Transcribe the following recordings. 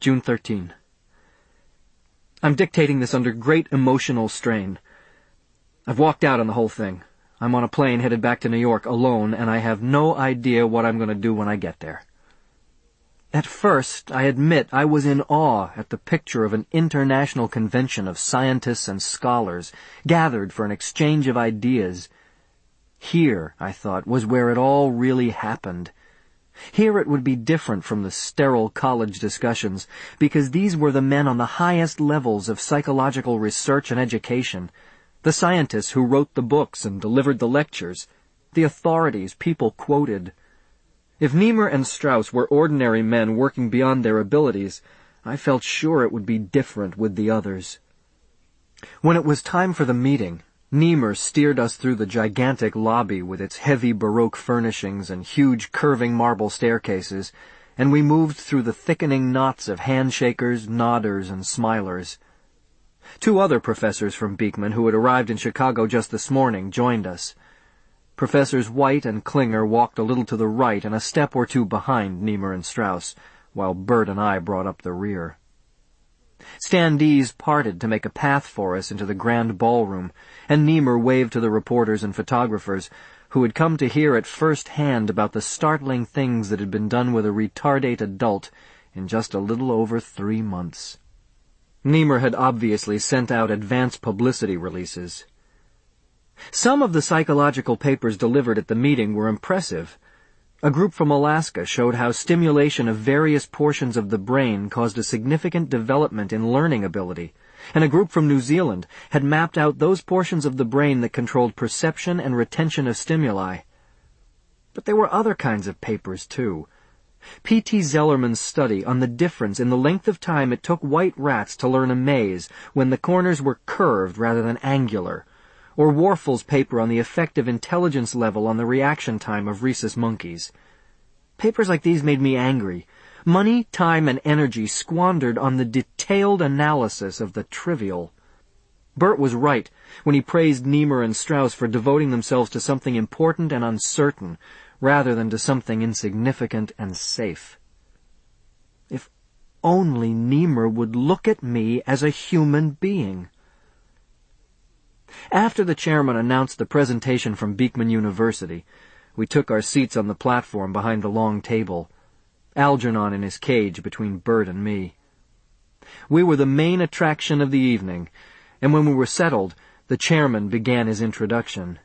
June 13. I'm dictating this under great emotional strain. I've walked out on the whole thing. I'm on a plane headed back to New York alone, and I have no idea what I'm going to do when I get there. At first, I admit I was in awe at the picture of an international convention of scientists and scholars gathered for an exchange of ideas. Here, I thought, was where it all really happened. Here it would be different from the sterile college discussions, because these were the men on the highest levels of psychological research and education, the scientists who wrote the books and delivered the lectures, the authorities people quoted. If Nemur and Strauss were ordinary men working beyond their abilities, I felt sure it would be different with the others. When it was time for the meeting, Nemur steered us through the gigantic lobby with its heavy Baroque furnishings and huge curving marble staircases, and we moved through the thickening knots of handshakers, nodders, and smilers. Two other professors from Beekman who had arrived in Chicago just this morning joined us. Professors White and Clinger walked a little to the right and a step or two behind Nemur and Strauss, while Burt and I brought up the rear. Standees parted to make a path for us into the grand ballroom, and Nemur waved to the reporters and photographers, who had come to hear at first hand about the startling things that had been done with a retardate adult in just a little over three months. Nemur had obviously sent out advance publicity releases. Some of the psychological papers delivered at the meeting were impressive. A group from Alaska showed how stimulation of various portions of the brain caused a significant development in learning ability, and a group from New Zealand had mapped out those portions of the brain that controlled perception and retention of stimuli. But there were other kinds of papers, too. P.T. Zellerman's study on the difference in the length of time it took white rats to learn a maze when the corners were curved rather than angular, or Warfel's paper on the effect of intelligence level on the reaction time of rhesus monkeys. Papers like these made me angry. Money, time, and energy squandered on the detailed analysis of the trivial. Burt was right when he praised Nemur and Strauss for devoting themselves to something important and uncertain, rather than to something insignificant and safe. If only Nemur would look at me as a human being. After the chairman announced the presentation from Beekman University, we took our seats on the platform behind the long table, Algernon in his cage between Burt and me. We were the main attraction of the evening, and when we were settled, the chairman began his introduction.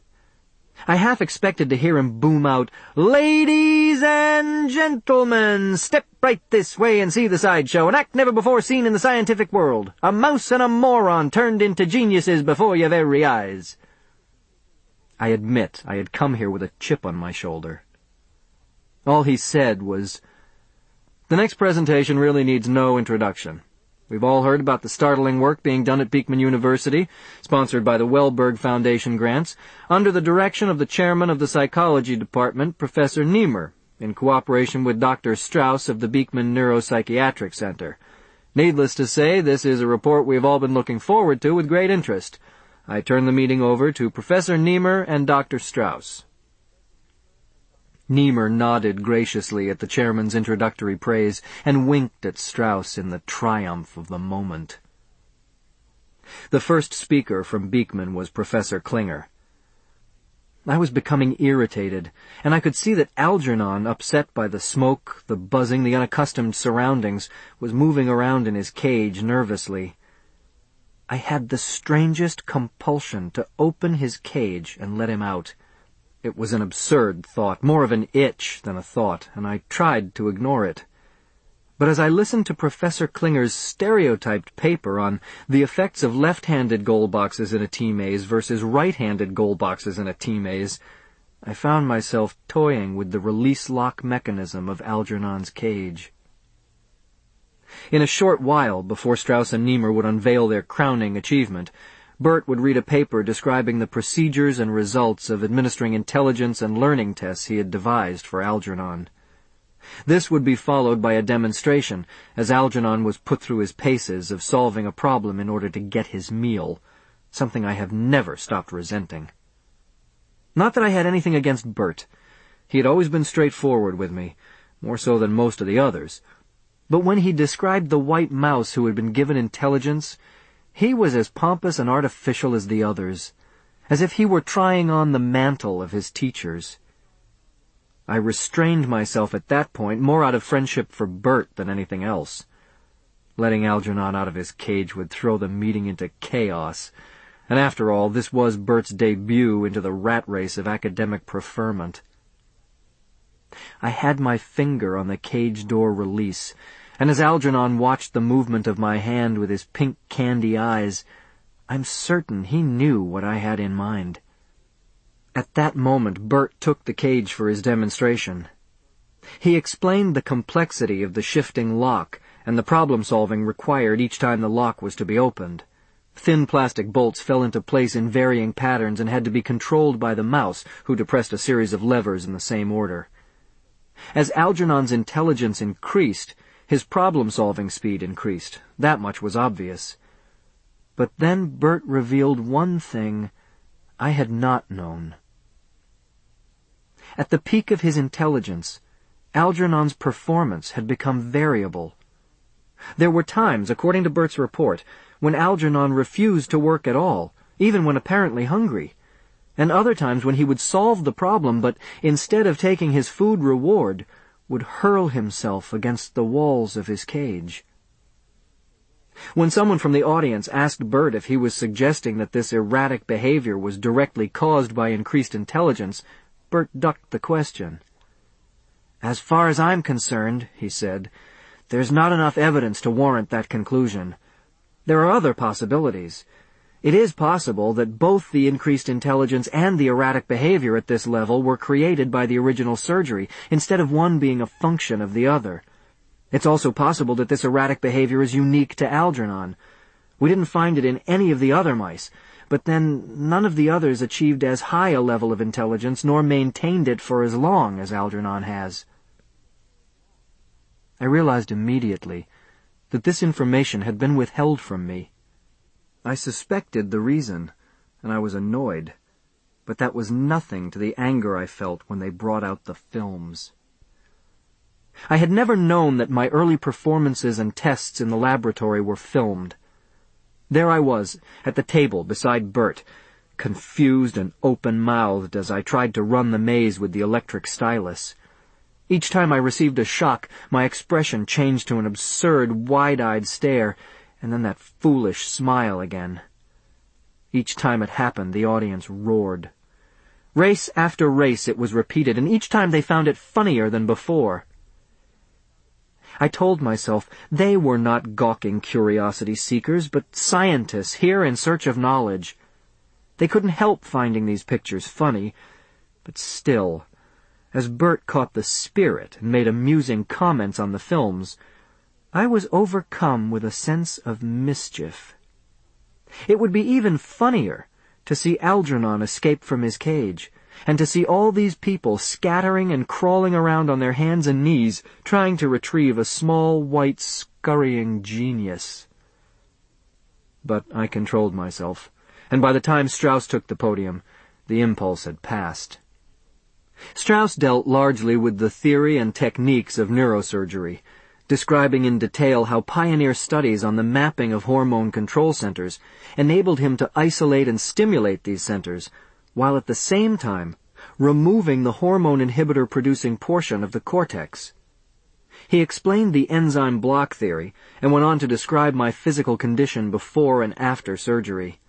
I half expected to hear him boom out, Ladies and gentlemen, step right this way and see the sideshow, an act never before seen in the scientific world. A mouse and a moron turned into geniuses before your very eyes. I admit I had come here with a chip on my shoulder. All he said was, The next presentation really needs no introduction. We've all heard about the startling work being done at Beekman University, sponsored by the Welberg Foundation grants, under the direction of the chairman of the psychology department, Professor Nemur, in cooperation with Dr. Strauss of the Beekman Neuropsychiatric Center. Needless to say, this is a report we have all been looking forward to with great interest. I turn the meeting over to Professor Nemur and Dr. Strauss. Nemur nodded graciously at the chairman's introductory praise and winked at Strauss in the triumph of the moment. The first speaker from Beekman was Professor Clinger. I was becoming irritated, and I could see that Algernon, upset by the smoke, the buzzing, the unaccustomed surroundings, was moving around in his cage nervously. I had the strangest compulsion to open his cage and let him out. It was an absurd thought, more of an itch than a thought, and I tried to ignore it. But as I listened to Professor Clinger's stereotyped paper on the effects of left-handed goal boxes in a T-maze versus right-handed goal boxes in a T-maze, I found myself toying with the release lock mechanism of Algernon's cage. In a short while, before Strauss and Nemur would unveil their crowning achievement, Burt would read a paper describing the procedures and results of administering intelligence and learning tests he had devised for Algernon. This would be followed by a demonstration, as Algernon was put through his paces of solving a problem in order to get his meal, something I have never stopped resenting. Not that I had anything against Burt. He had always been straightforward with me, more so than most of the others. But when he described the white mouse who had been given intelligence, he was as pompous and artificial as the others, as if he were trying on the mantle of his teachers. I restrained myself at that point more out of friendship for Burt than anything else. Letting Algernon out of his cage would throw the meeting into chaos, and after all, this was Burt's debut into the rat race of academic preferment. I had my finger on the cage door release, and as Algernon watched the movement of my hand with his pink candy eyes, I'm certain he knew what I had in mind. At that moment, Burt took the cage for his demonstration. He explained the complexity of the shifting lock and the problem-solving required each time the lock was to be opened. Thin plastic bolts fell into place in varying patterns and had to be controlled by the mouse, who depressed a series of levers in the same order. As Algernon's intelligence increased, his problem-solving speed increased. That much was obvious. But then Burt revealed one thing I had not known. At the peak of his intelligence, Algernon's performance had become variable. There were times, according to Burt's report, when Algernon refused to work at all, even when apparently hungry and other times when he would solve the problem, but instead of taking his food reward, would hurl himself against the walls of his cage. When someone from the audience asked Burt if he was suggesting that this erratic behavior was directly caused by increased intelligence, Burt ducked the question. As far as I'm concerned, he said, there's not enough evidence to warrant that conclusion. There are other possibilities. It is possible that both the increased intelligence and the erratic behavior at this level were created by the original surgery, instead of one being a function of the other. It's also possible that this erratic behavior is unique to Algernon. We didn't find it in any of the other mice, but then none of the others achieved as high a level of intelligence nor maintained it for as long as Algernon has. I realized immediately that this information had been withheld from me. I suspected the reason, and I was annoyed, but that was nothing to the anger I felt when they brought out the films. I had never known that my early performances and tests in the laboratory were filmed. There I was, at the table beside Burt, confused and open-mouthed as I tried to run the maze with the electric stylus. Each time I received a shock, my expression changed to an absurd, wide-eyed stare, and then that foolish smile again. Each time it happened, the audience roared. Race after race it was repeated, and each time they found it funnier than before. I told myself they were not gawking curiosity seekers, but scientists here in search of knowledge. They couldn't help finding these pictures funny, but still, as Burt caught the spirit and made amusing comments on the films, I was overcome with a sense of mischief. It would be even funnier to see Algernon escape from his cage, and to see all these people scattering and crawling around on their hands and knees, trying to retrieve a small, white, scurrying genius. But I controlled myself, and by the time Strauss took the podium, the impulse had passed. Strauss dealt largely with the theory and techniques of neurosurgery, describing in detail how pioneer studies on the mapping of hormone control centers enabled him to isolate and stimulate these centers, while at the same time removing the hormone inhibitor producing portion of the cortex. He explained the enzyme block theory and went on to describe my physical condition before and after surgery.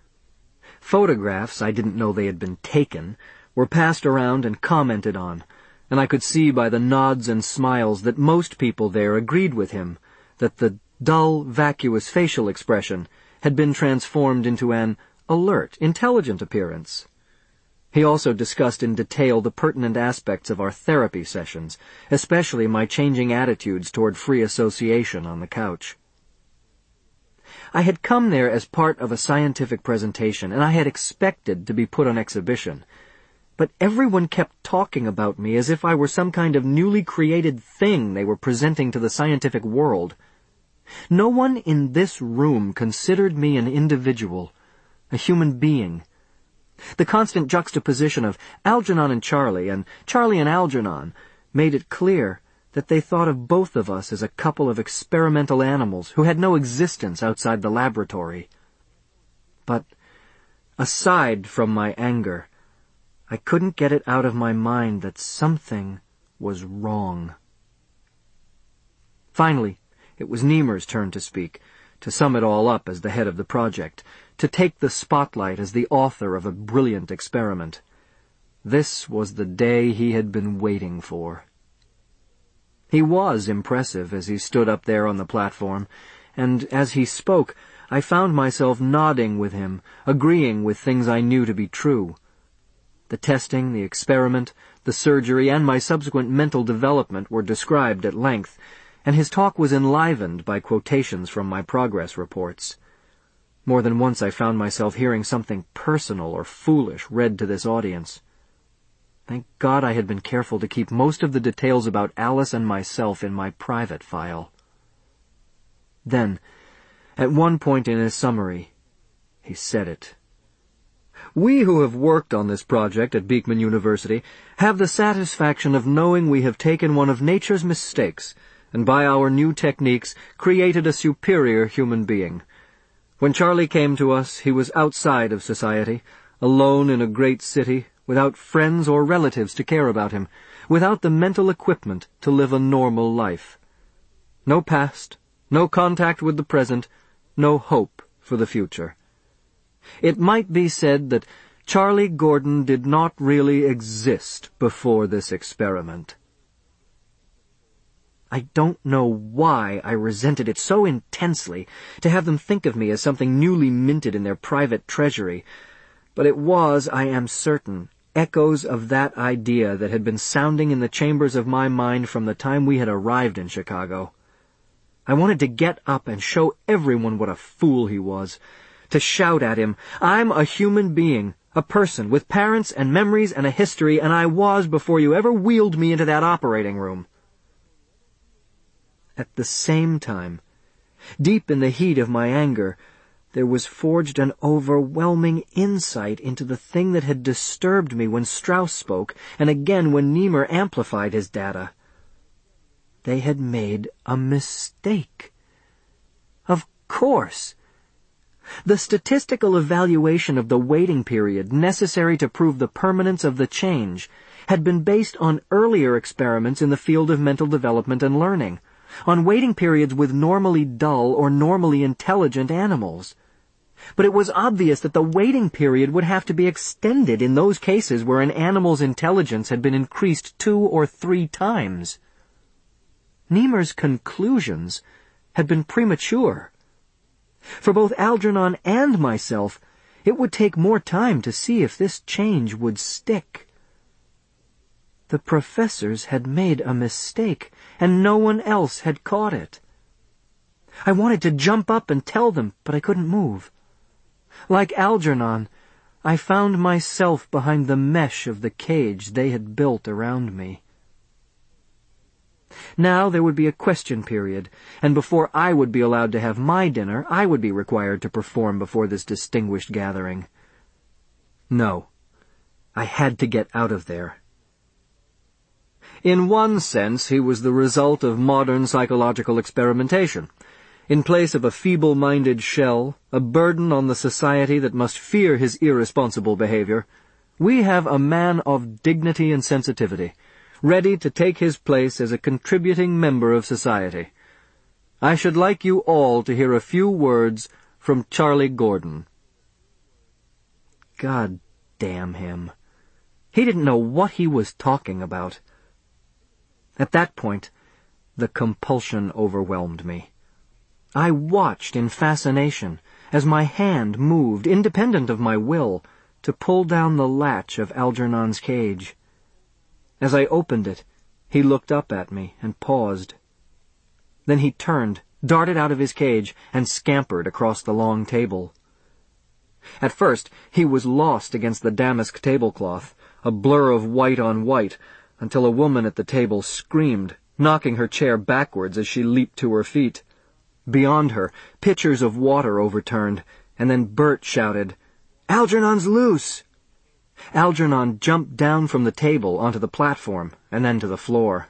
Photographs, I didn't know they had been taken, were passed around and commented on, and I could see by the nods and smiles that most people there agreed with him that the dull, vacuous facial expression had been transformed into an alert, intelligent appearance. He also discussed in detail the pertinent aspects of our therapy sessions, especially my changing attitudes toward free association on the couch. I had come there as part of a scientific presentation, and I had expected to be put on exhibition, but everyone kept talking about me as if I were some kind of newly created thing they were presenting to the scientific world. No one in this room considered me an individual, a human being. The constant juxtaposition of Algernon and Charlie and Charlie and Algernon made it clear that they thought of both of us as a couple of experimental animals who had no existence outside the laboratory. But, aside from my anger, I couldn't get it out of my mind that something was wrong. Finally, it was Nemur's turn to speak, to sum it all up as the head of the project, to take the spotlight as the author of a brilliant experiment. This was the day he had been waiting for. He was impressive as he stood up there on the platform, and as he spoke, I found myself nodding with him, agreeing with things I knew to be true. The testing, the experiment, the surgery, and my subsequent mental development were described at length, and his talk was enlivened by quotations from my progress reports. More than once I found myself hearing something personal or foolish read to this audience. Thank God I had been careful to keep most of the details about Alice and myself in my private file. Then, at one point in his summary, he said it. We who have worked on this project at Beekman University have the satisfaction of knowing we have taken one of nature's mistakes and by our new techniques created a superior human being. When Charlie came to us, he was outside of society, alone in a great city, without friends or relatives to care about him, without the mental equipment to live a normal life. No past, no contact with the present, no hope for the future. It might be said that Charlie Gordon did not really exist before this experiment. I don't know why I resented it so intensely to have them think of me as something newly minted in their private treasury, but it was, I am certain, echoes of that idea that had been sounding in the chambers of my mind from the time we had arrived in Chicago. I wanted to get up and show everyone what a fool he was, to shout at him, I'm a human being, a person with parents and memories and a history, and I was before you ever wheeled me into that operating room. At the same time, deep in the heat of my anger, there was forged an overwhelming insight into the thing that had disturbed me when Strauss spoke, and again when Nemur amplified his data. They had made a mistake. Of course. The statistical evaluation of the waiting period necessary to prove the permanence of the change had been based on earlier experiments in the field of mental development and learning on waiting periods with normally dull or normally intelligent animals. But it was obvious that the waiting period would have to be extended in those cases where an animal's intelligence had been increased two or three times. Nemur's conclusions had been premature. For both Algernon and myself, it would take more time to see if this change would stick. The professors had made a mistake and no one else had caught it. I wanted to jump up and tell them, but I couldn't move. Like Algernon, I found myself behind the mesh of the cage they had built around me. Now there would be a question period, and before I would be allowed to have my dinner, I would be required to perform before this distinguished gathering. No, I had to get out of there. In one sense, he was the result of modern psychological experimentation. In place of a feeble-minded shell, a burden on the society that must fear his irresponsible behavior, we have a man of dignity and sensitivity, ready to take his place as a contributing member of society. I should like you all to hear a few words from Charlie Gordon. God damn him. He didn't know what he was talking about. At that point, the compulsion overwhelmed me. I watched in fascination as my hand moved, independent of my will, to pull down the latch of Algernon's cage. As I opened it, he looked up at me and paused. Then he turned, darted out of his cage, and scampered across the long table. At first, he was lost against the damask tablecloth, a blur of white on white, until a woman at the table screamed, knocking her chair backwards as she leaped to her feet. Beyond her, pitchers of water overturned, and then Burt shouted, Algernon's loose! Algernon jumped down from the table onto the platform and then to the floor.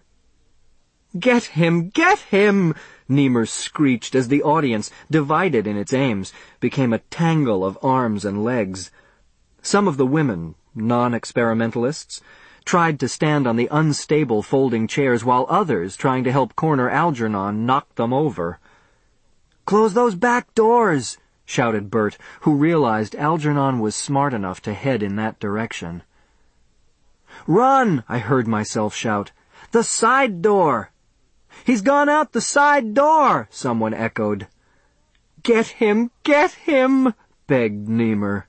Get him! Get him! Nemur screeched as the audience, divided in its aims, became a tangle of arms and legs. Some of the women, non-experimentalists, tried to stand on the unstable folding chairs while others, trying to help corner Algernon, knocked them over. Close those back doors! Shouted Burt, who realized Algernon was smart enough to head in that direction. Run! I heard myself shout. The side door! He's gone out the side door! Someone echoed. Get him! Get him! begged Nemur.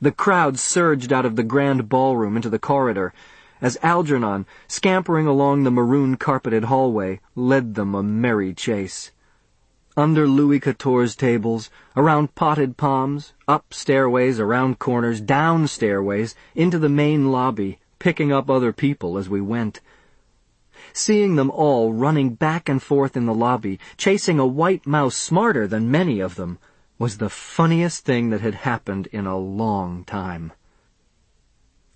The crowd surged out of the grand ballroom into the corridor as Algernon, scampering along the maroon carpeted hallway, led them a merry chase. Under Louis Quatorze tables, around potted palms, up stairways, around corners, down stairways, into the main lobby, picking up other people as we went. Seeing them all running back and forth in the lobby, chasing a white mouse smarter than many of them, was the funniest thing that had happened in a long time.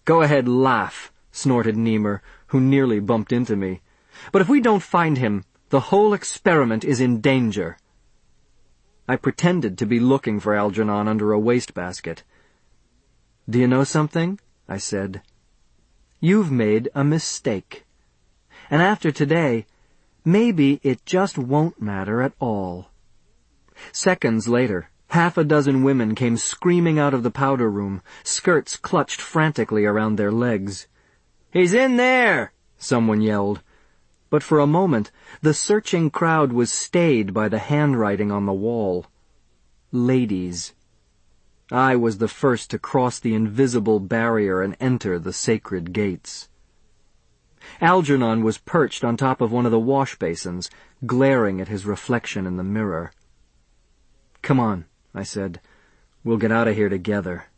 Go ahead, laugh, snorted Nemur, who nearly bumped into me. But if we don't find him, the whole experiment is in danger. I pretended to be looking for Algernon under a wastebasket. Do you know something? I said. You've made a mistake. And after today, maybe it just won't matter at all. Seconds later, Half a dozen women came screaming out of the powder room, skirts clutched frantically around their legs. He's in there! someone yelled. But for a moment, the searching crowd was stayed by the handwriting on the wall. Ladies. I was the first to cross the invisible barrier and enter the sacred gates. Algernon was perched on top of one of the wash basins, glaring at his reflection in the mirror. Come on, I said. We'll get out of here together.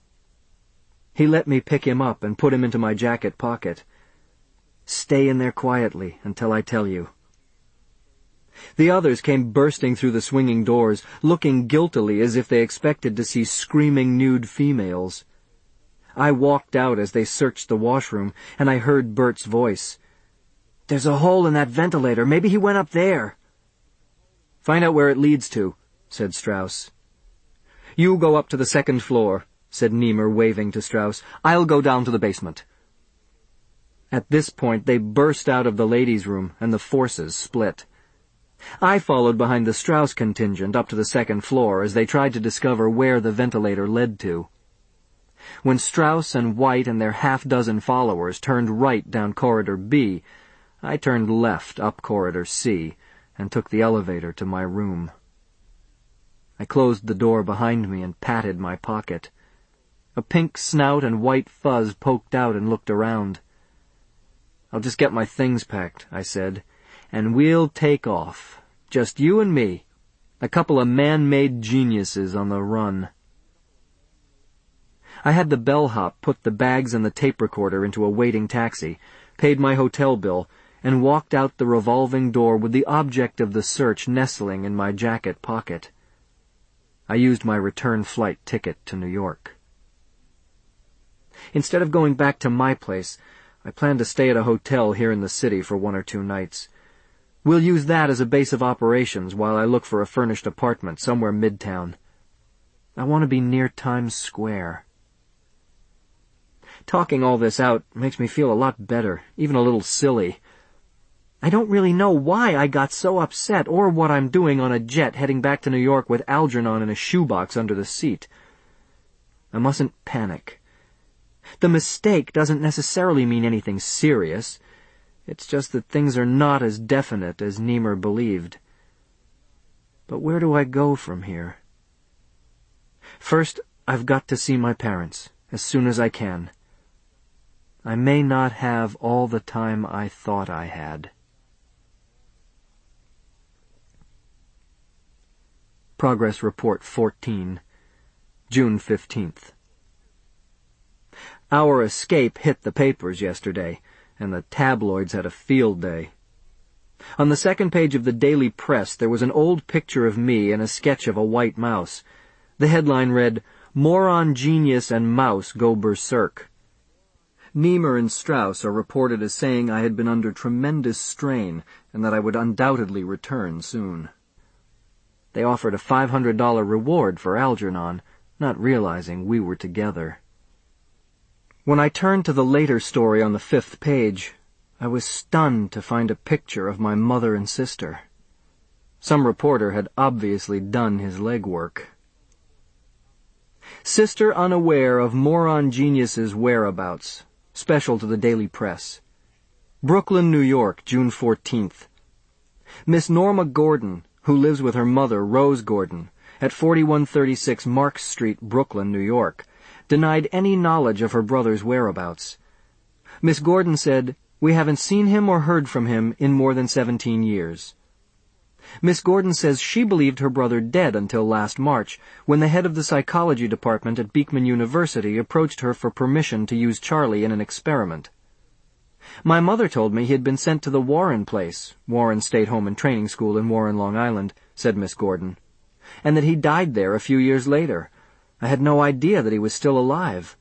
He let me pick him up and put him into my jacket pocket. Stay in there quietly until I tell you. The others came bursting through the swinging doors, looking guiltily as if they expected to see screaming nude females. I walked out as they searched the washroom, and I heard Burt's voice. There's a hole in that ventilator. Maybe he went up there. Find out where it leads to, said Strauss. You go up to the second floor, said Nemur, waving to Strauss. I'll go down to the basement. At this point, they burst out of the ladies' room, and the forces split. I followed behind the Strauss contingent up to the second floor as they tried to discover where the ventilator led to. When Strauss and White and their half-dozen followers turned right down Corridor B, I turned left up Corridor C and took the elevator to my room. I closed the door behind me and patted my pocket. A pink snout and white fuzz poked out and looked around. I'll just get my things packed, I said, and we'll take off. Just you and me. A couple of man-made geniuses on the run. I had the bellhop put the bags and the tape recorder into a waiting taxi, paid my hotel bill, and walked out the revolving door with the object of the search nestling in my jacket pocket. I used my return flight ticket to New York. Instead of going back to my place, I plan to stay at a hotel here in the city for one or two nights. We'll use that as a base of operations while I look for a furnished apartment somewhere midtown. I want to be near Times Square. Talking all this out makes me feel a lot better, even a little silly. I don't really know why I got so upset or what I'm doing on a jet heading back to New York with Algernon in a shoebox under the seat. I mustn't panic. The mistake doesn't necessarily mean anything serious. It's just that things are not as definite as Nemur believed. But where do I go from here? First, I've got to see my parents, as soon as I can. I may not have all the time I thought I had. Progress Report 14, June 15th. Our escape hit the papers yesterday, and the tabloids had a field day. On the second page of the Daily Press there was an old picture of me and a sketch of a white mouse. The headline read, Moron Genius and Mouse Go Berserk. Nemur and Strauss are reported as saying I had been under tremendous strain and that I would undoubtedly return soon. They offered a $500 reward for Algernon, not realizing we were together. When I turned to the later story on the fifth page, I was stunned to find a picture of my mother and sister. Some reporter had obviously done his legwork. Sister unaware of moron genius's whereabouts. Special to the Daily Press. Brooklyn, New York, June 14th. Miss Norma Gordon, who lives with her mother, Rose Gordon, at 4136 Mark Street, Brooklyn, New York, denied any knowledge of her brother's whereabouts. Miss Gordon said, We haven't seen him or heard from him in more than 17 years. Miss Gordon says she believed her brother dead until last March, when the head of the psychology department at Beekman University approached her for permission to use Charlie in an experiment. My mother told me he had been sent to the Warren place, Warren State Home and Training School in Warren, Long Island, said Miss Gordon, and that he died there a few years later. I had no idea that he was still alive.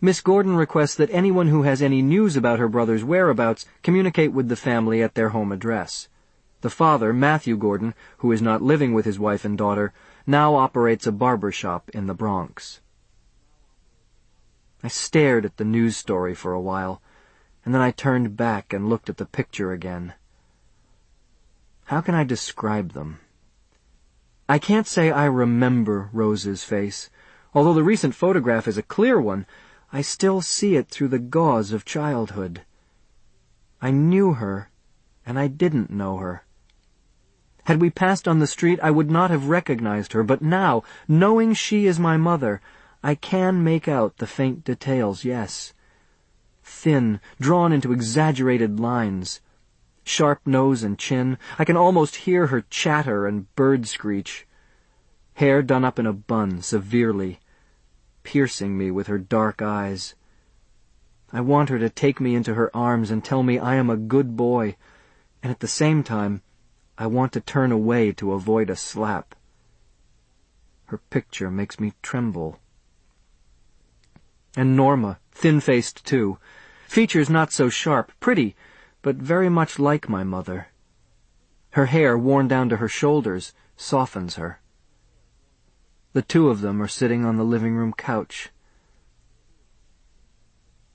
Miss Gordon requests that anyone who has any news about her brother's whereabouts communicate with the family at their home address. The father, Matthew Gordon, who is not living with his wife and daughter, now operates a barber shop in the Bronx. I stared at the news story for a while, and then I turned back and looked at the picture again. How can I describe them? I can't say I remember Rose's face. Although the recent photograph is a clear one, I still see it through the gauze of childhood. I knew her, and I didn't know her. Had we passed on the street, I would not have recognized her, but now, knowing she is my mother, I can make out the faint details, yes. Thin, drawn into exaggerated lines. Sharp nose and chin. I can almost hear her chatter and bird screech. Hair done up in a bun, severely, piercing me with her dark eyes. I want her to take me into her arms and tell me I am a good boy, and at the same time, I want to turn away to avoid a slap. Her picture makes me tremble. And Norma, thin-faced too. Features not so sharp, pretty, but very much like my mother. Her hair, worn down to her shoulders, softens her. The two of them are sitting on the living room couch.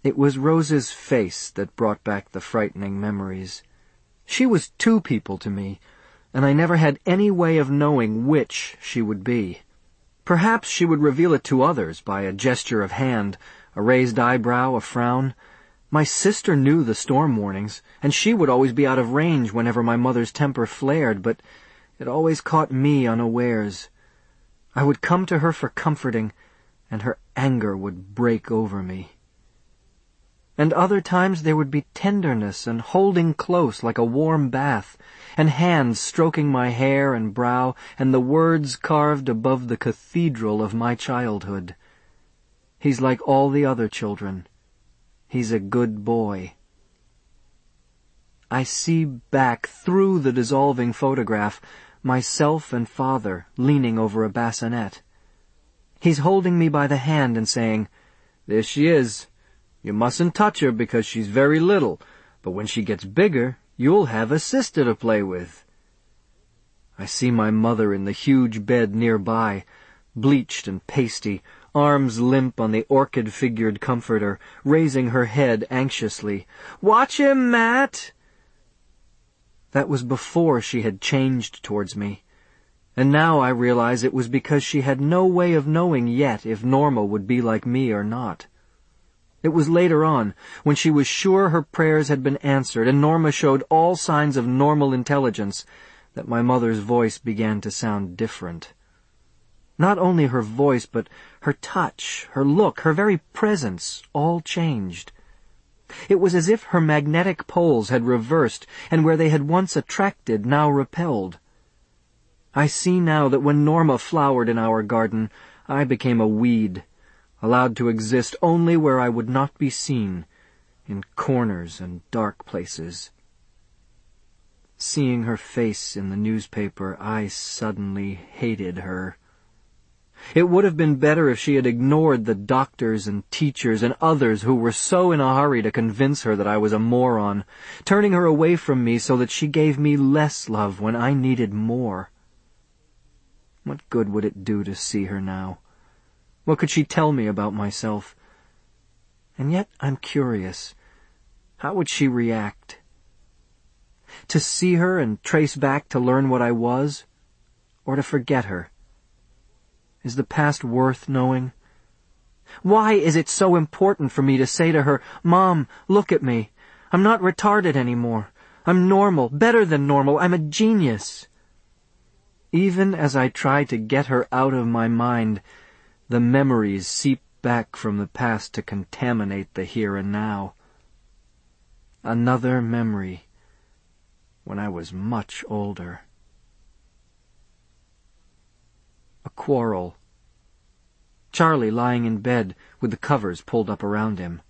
It was Rose's face that brought back the frightening memories. She was two people to me, and I never had any way of knowing which she would be. Perhaps she would reveal it to others by a gesture of hand, a raised eyebrow, a frown. My sister knew the storm warnings, and she would always be out of range whenever my mother's temper flared, but it always caught me unawares. I would come to her for comforting, and her anger would break over me and other times there would be tenderness and holding close like a warm bath, and hands stroking my hair and brow, and the words carved above the cathedral of my childhood. He's like all the other children. He's a good boy. I see back through the dissolving photograph myself and father leaning over a bassinet. He's holding me by the hand and saying, There she is. You mustn't touch her because she's very little, but when she gets bigger, you'll have a sister to play with. I see my mother in the huge bed nearby, bleached and pasty, arms limp on the orchid-figured comforter, raising her head anxiously. Watch him, Matt! That was before she had changed towards me. And now I realize it was because she had no way of knowing yet if Norma would be like me or not. It was later on, when she was sure her prayers had been answered and Norma showed all signs of normal intelligence, that my mother's voice began to sound different. Not only her voice, but her touch, her look, her very presence, all changed. It was as if her magnetic poles had reversed, and where they had once attracted, now repelled. I see now that when Norma flowered in our garden, I became a weed, allowed to exist only where I would not be seen, in corners and dark places. Seeing her face in the newspaper, I suddenly hated her. It would have been better if she had ignored the doctors and teachers and others who were so in a hurry to convince her that I was a moron, turning her away from me so that she gave me less love when I needed more. What good would it do to see her now? What could she tell me about myself? And yet I'm curious. How would she react? To see her and trace back to learn what I was? Or to forget her? Is the past worth knowing? Why is it so important for me to say to her, Mom, look at me. I'm not retarded anymore. I'm normal, better than normal. I'm a genius. Even as I try to get her out of my mind, the memories seep back from the past to contaminate the here and now. Another memory when I was much older. A quarrel. Charlie lying in bed with the covers pulled up around him.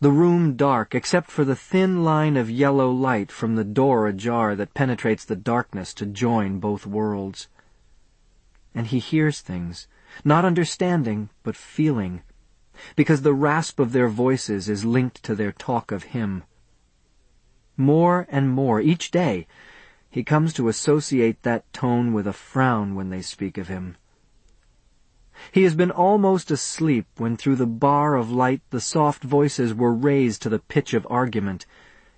The room dark except for the thin line of yellow light from the door ajar that penetrates the darkness to join both worlds. And he hears things, not understanding, but feeling, because the rasp of their voices is linked to their talk of him. More and more, each day, he comes to associate that tone with a frown when they speak of him. He has been almost asleep when through the bar of light the soft voices were raised to the pitch of argument,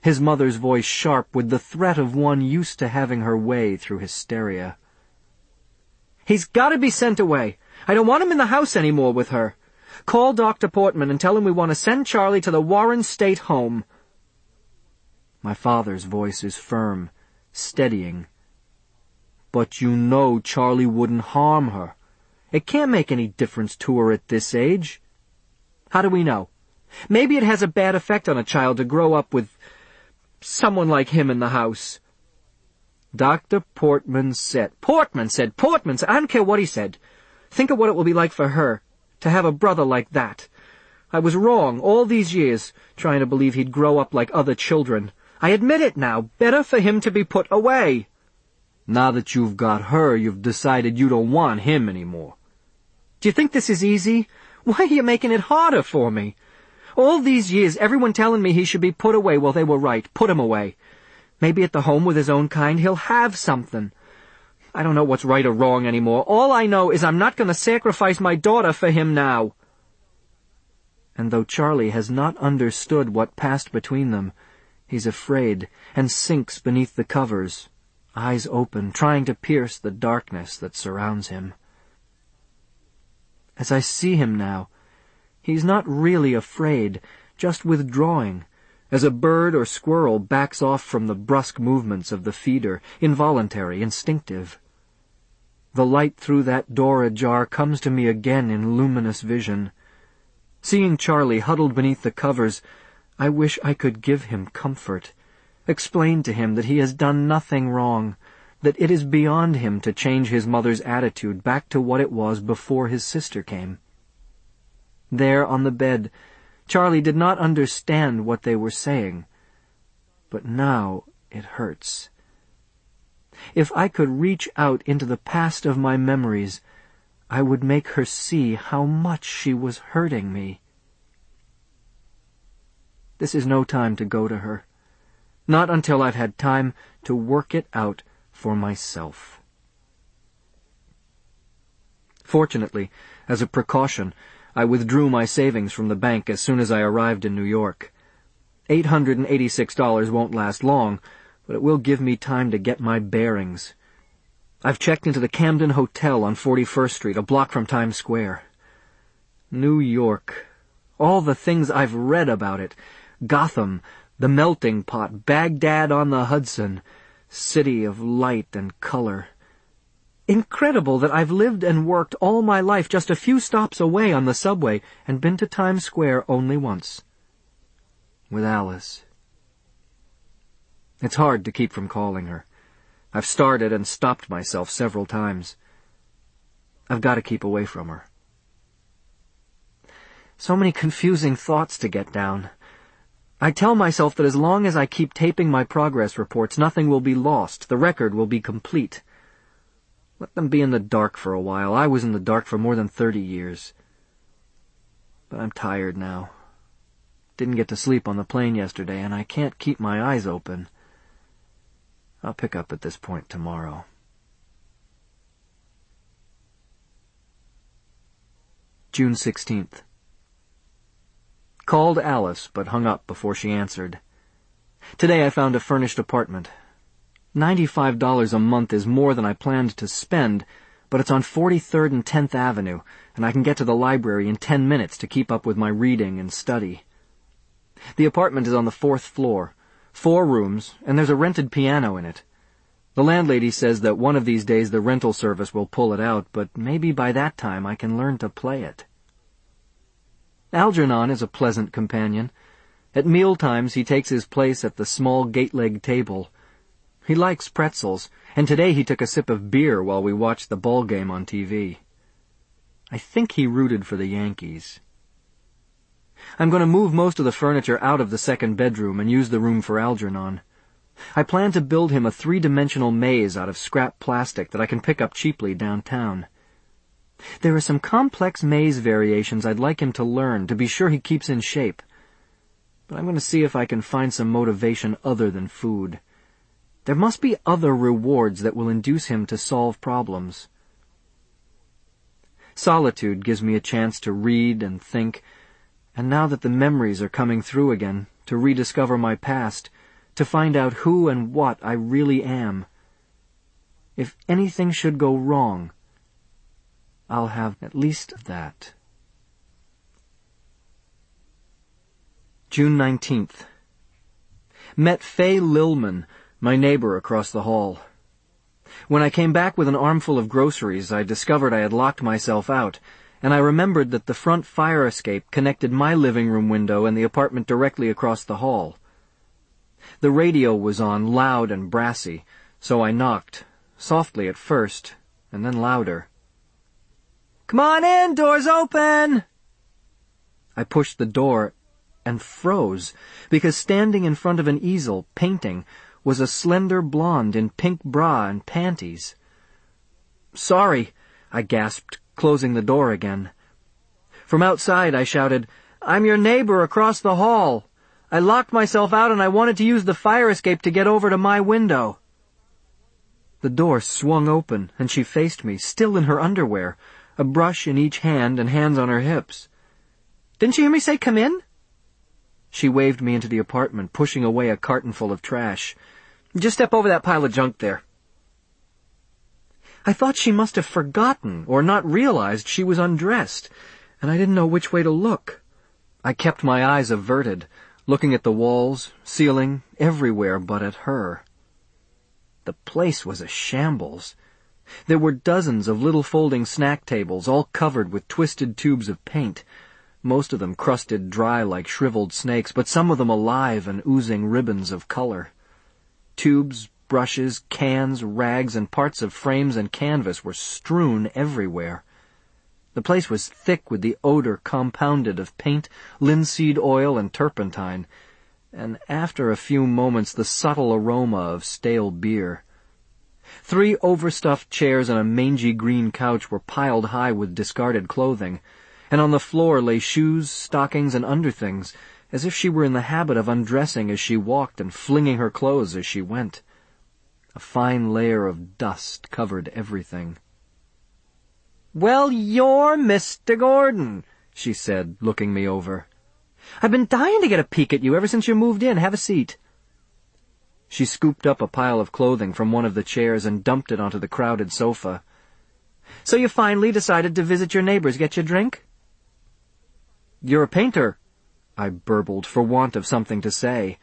his mother's voice sharp with the threat of one used to having her way through hysteria. He's got to be sent away. I don't want him in the house any more with her. Call Dr. Portman and tell him we want to send Charlie to the Warren State Home. My father's voice is firm, steadying. But you know Charlie wouldn't harm her. It can't make any difference to her at this age. How do we know? Maybe it has a bad effect on a child to grow up with someone like him in the house. Dr. Portman said, Portman said, Portman said, I don't care what he said. Think of what it will be like for her, to have a brother like that. I was wrong all these years, trying to believe he'd grow up like other children. I admit it now. Better for him to be put away. Now that you've got her, you've decided you don't want him any more. Do you think this is easy? Why are you making it harder for me? All these years, everyone telling me he should be put away. Well, they were right. Put him away. Maybe at the home with his own kind, he'll have something. I don't know what's right or wrong anymore. All I know is I'm not going to sacrifice my daughter for him now. And though Charlie has not understood what passed between them, he's afraid and sinks beneath the covers, eyes open, trying to pierce the darkness that surrounds him. As I see him now, he's not really afraid, just withdrawing, as a bird or squirrel backs off from the brusque movements of the feeder, involuntary, instinctive. The light through that door ajar comes to me again in luminous vision. Seeing Charlie huddled beneath the covers, I wish I could give him comfort, explain to him that he has done nothing wrong, that it is beyond him to change his mother's attitude back to what it was before his sister came. There on the bed, Charlie did not understand what they were saying, but now it hurts. If I could reach out into the past of my memories, I would make her see how much she was hurting me. This is no time to go to her. Not until I've had time to work it out for myself. Fortunately, as a precaution, I withdrew my savings from the bank as soon as I arrived in New York. $886 won't last long, but it will give me time to get my bearings. I've checked into the Camden Hotel on 41st Street, a block from Times Square. New York. All the things I've read about it. Gotham, the melting pot, Baghdad on the Hudson, city of light and color. Incredible that I've lived and worked all my life just a few stops away on the subway and been to Times Square only once. With Alice. It's hard to keep from calling her. I've started and stopped myself several times. I've got to keep away from her. So many confusing thoughts to get down. I tell myself that as long as I keep taping my progress reports, nothing will be lost, the record will be complete. Let them be in the dark for a while. I was in the dark for more than thirty years. But I'm tired now. Didn't get to sleep on the plane yesterday, and I can't keep my eyes open. I'll pick up at this point tomorrow. June 16th. Called Alice, but hung up before she answered. Today I found a furnished apartment. Ninety-five dollars a month is more than I planned to spend, but it's on 43rd and 10th Avenue, and I can get to the library in ten minutes to keep up with my reading and study. The apartment is on the fourth floor, four rooms, and there's a rented piano in it. The landlady says that one of these days the rental service will pull it out, but maybe by that time I can learn to play it. Algernon is a pleasant companion. At meal times he takes his place at the small gate-leg table. He likes pretzels, and today he took a sip of beer while we watched the ball game on TV. I think he rooted for the Yankees. I'm going to move most of the furniture out of the second bedroom and use the room for Algernon. I plan to build him a three-dimensional maze out of scrap plastic that I can pick up cheaply downtown. There are some complex maze variations I'd like him to learn to be sure he keeps in shape. But I'm going to see if I can find some motivation other than food. There must be other rewards that will induce him to solve problems. Solitude gives me a chance to read and think, and now that the memories are coming through again, to rediscover my past, to find out who and what I really am. If anything should go wrong, I'll have at least that. June 19th. Met Fay Lillman, my neighbor across the hall. When I came back with an armful of groceries, I discovered I had locked myself out, and I remembered that the front fire escape connected my living room window and the apartment directly across the hall. The radio was on, loud and brassy, so I knocked, softly at first, and then louder. Come on in, door's open! I pushed the door and froze, because standing in front of an easel, painting, was a slender blonde in pink bra and panties. Sorry, I gasped, closing the door again. From outside I shouted, I'm your neighbor across the hall. I locked myself out and I wanted to use the fire escape to get over to my window. The door swung open and she faced me, still in her underwear, a brush in each hand and hands on her hips. Didn't you hear me say come in? She waved me into the apartment, pushing away a carton full of trash. Just step over that pile of junk there. I thought she must have forgotten or not realized she was undressed, and I didn't know which way to look. I kept my eyes averted, looking at the walls, ceiling, everywhere but at her. The place was a shambles. There were dozens of little folding snack tables, all covered with twisted tubes of paint, most of them crusted dry like shriveled snakes, but some of them alive and oozing ribbons of color. Tubes, brushes, cans, rags, and parts of frames and canvas were strewn everywhere. The place was thick with the odor compounded of paint, linseed oil, and turpentine, and after a few moments the subtle aroma of stale beer. Three overstuffed chairs and a mangy green couch were piled high with discarded clothing, and on the floor lay shoes, stockings, and underthings, as if she were in the habit of undressing as she walked and flinging her clothes as she went. A fine layer of dust covered everything. Well, you're Mr. Gordon, she said, looking me over. I've been dying to get a peek at you ever since you moved in. Have a seat. She scooped up a pile of clothing from one of the chairs and dumped it onto the crowded sofa. So you finally decided to visit your neighbors, get your drink? You're a painter, I burbled for want of something to say.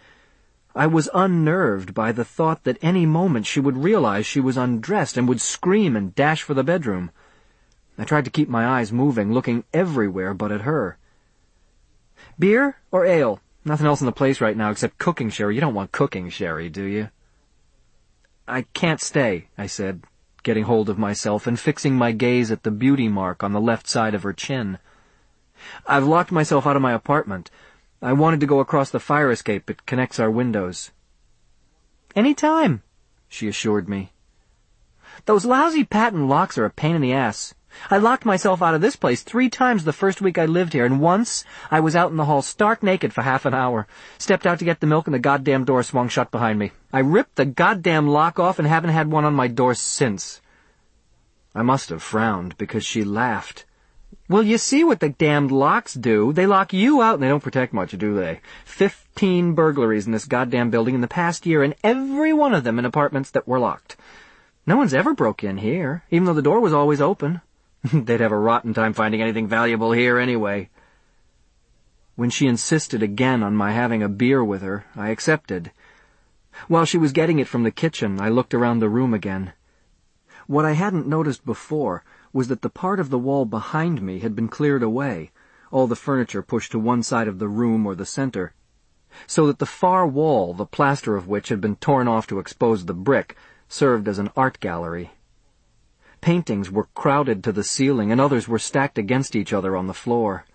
I was unnerved by the thought that any moment she would realize she was undressed and would scream and dash for the bedroom. I tried to keep my eyes moving, looking everywhere but at her. Beer or ale? Nothing else in the place right now except cooking sherry. You don't want cooking sherry, do you? I can't stay, I said, getting hold of myself and fixing my gaze at the beauty mark on the left side of her chin. I've locked myself out of my apartment. I wanted to go across the fire escape. It connects our windows. Any time, she assured me. Those lousy patent locks are a pain in the ass. I locked myself out of this place three times the first week I lived here, and once I was out in the hall stark naked for half an hour. Stepped out to get the milk and the goddamn door swung shut behind me. I ripped the goddamn lock off and haven't had one on my door since. I must have frowned because she laughed. Well, you see what the damned locks do. They lock you out and they don't protect much, do they? Fifteen burglaries in this goddamn building in the past year, and every one of them in apartments that were locked. No one's ever broke in here, even though the door was always open. They'd have a rotten time finding anything valuable here anyway. When she insisted again on my having a beer with her, I accepted. While she was getting it from the kitchen, I looked around the room again. What I hadn't noticed before was that the part of the wall behind me had been cleared away, all the furniture pushed to one side of the room or the center, so that the far wall, the plaster of which had been torn off to expose the brick, served as an art gallery. Paintings were crowded to the ceiling, and others were stacked against each other on the floor.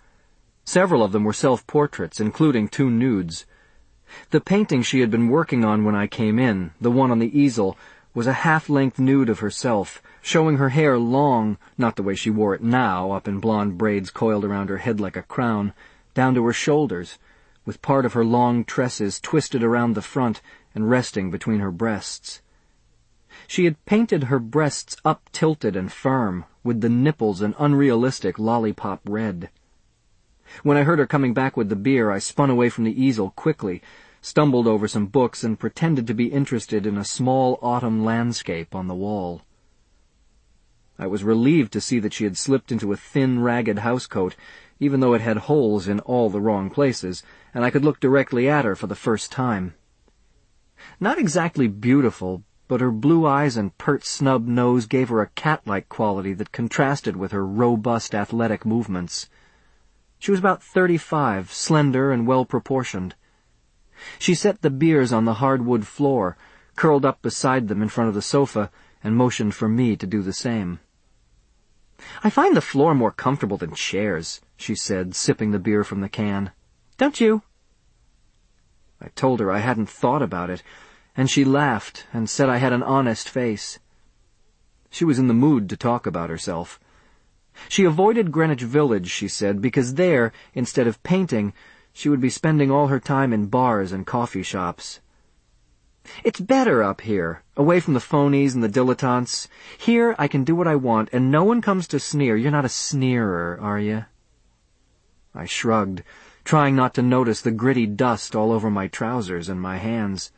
Several of them were self-portraits, including two nudes. The painting she had been working on when I came in, the one on the easel, was a half-length nude of herself, showing her hair long, not the way she wore it now, up in blonde braids coiled around her head like a crown, down to her shoulders, with part of her long tresses twisted around the front and resting between her breasts. She had painted her breasts up-tilted and firm, with the nipples an unrealistic lollipop red. When I heard her coming back with the beer, I spun away from the easel quickly, stumbled over some books, and pretended to be interested in a small autumn landscape on the wall. I was relieved to see that she had slipped into a thin, ragged housecoat, even though it had holes in all the wrong places, and I could look directly at her for the first time. Not exactly beautiful, but her blue eyes and pert snub nose gave her a cat-like quality that contrasted with her robust athletic movements. She was about thirty-five, slender and well-proportioned. She set the beers on the hardwood floor, curled up beside them in front of the sofa, and motioned for me to do the same. I find the floor more comfortable than chairs, she said, sipping the beer from the can. Don't you? I told her I hadn't thought about it, and she laughed and said I had an honest face. She was in the mood to talk about herself. She avoided Greenwich Village, she said, because there, instead of painting, she would be spending all her time in bars and coffee shops. It's better up here, away from the phonies and the dilettantes. Here I can do what I want, and no one comes to sneer. You're not a sneerer, are you? I shrugged, trying not to notice the gritty dust all over my trousers and my hands.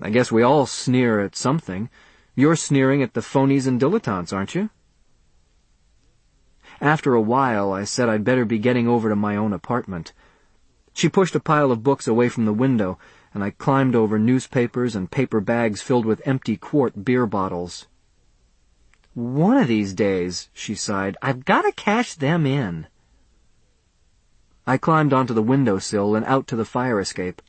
I guess we all sneer at something. You're sneering at the phonies and dilettantes, aren't you? After a while, I said I'd better be getting over to my own apartment. She pushed a pile of books away from the window, and I climbed over newspapers and paper bags filled with empty quart beer bottles. One of these days, she sighed, I've got to cash them in. I climbed onto the window sill and out to the fire escape.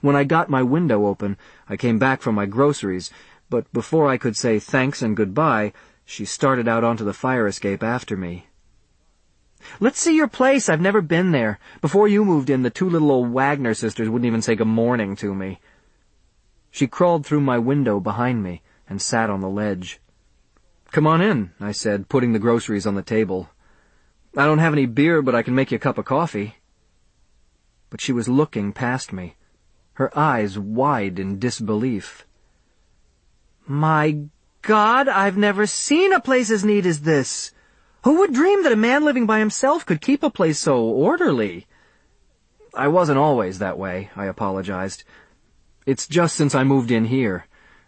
When I got my window open, I came back from my groceries, but before I could say thanks and goodbye, she started out onto the fire escape after me. Let's see your place. I've never been there. Before you moved in, the two little old Wagner sisters wouldn't even say good morning to me. She crawled through my window behind me and sat on the ledge. Come on in, I said, putting the groceries on the table. I don't have any beer, but I can make you a cup of coffee. But she was looking past me her eyes wide in disbelief. My God, I've never seen a place as neat as this. Who would dream that a man living by himself could keep a place so orderly? I wasn't always that way, I apologized. It's just since I moved in here.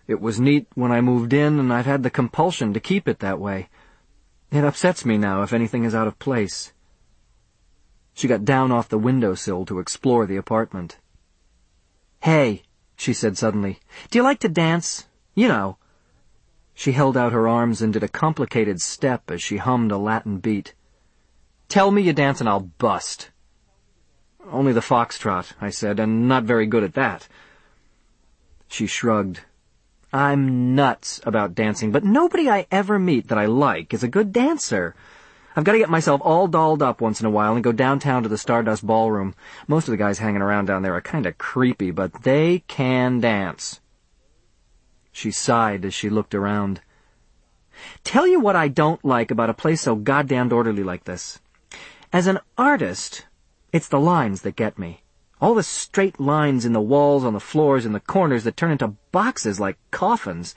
It was neat when I moved in, and I've had the compulsion to keep it that way. It upsets me now if anything is out of place. She got down off the windowsill to explore the apartment. Hey, she said suddenly, do you like to dance? You know. She held out her arms and did a complicated step as she hummed a Latin beat. Tell me you dance and I'll bust. Only the foxtrot, I said, and not very good at that. She shrugged. I'm nuts about dancing, but nobody I ever meet that I like is a good dancer. I've got to get myself all dolled up once in a while and go downtown to the Stardust Ballroom. Most of the guys hanging around down there are kind of creepy, but they can dance. She sighed as she looked around. Tell you what I don't like about a place so goddamned orderly like this. As an artist, it's the lines that get me. All the straight lines in the walls, on the floors, in the corners that turn into boxes like coffins.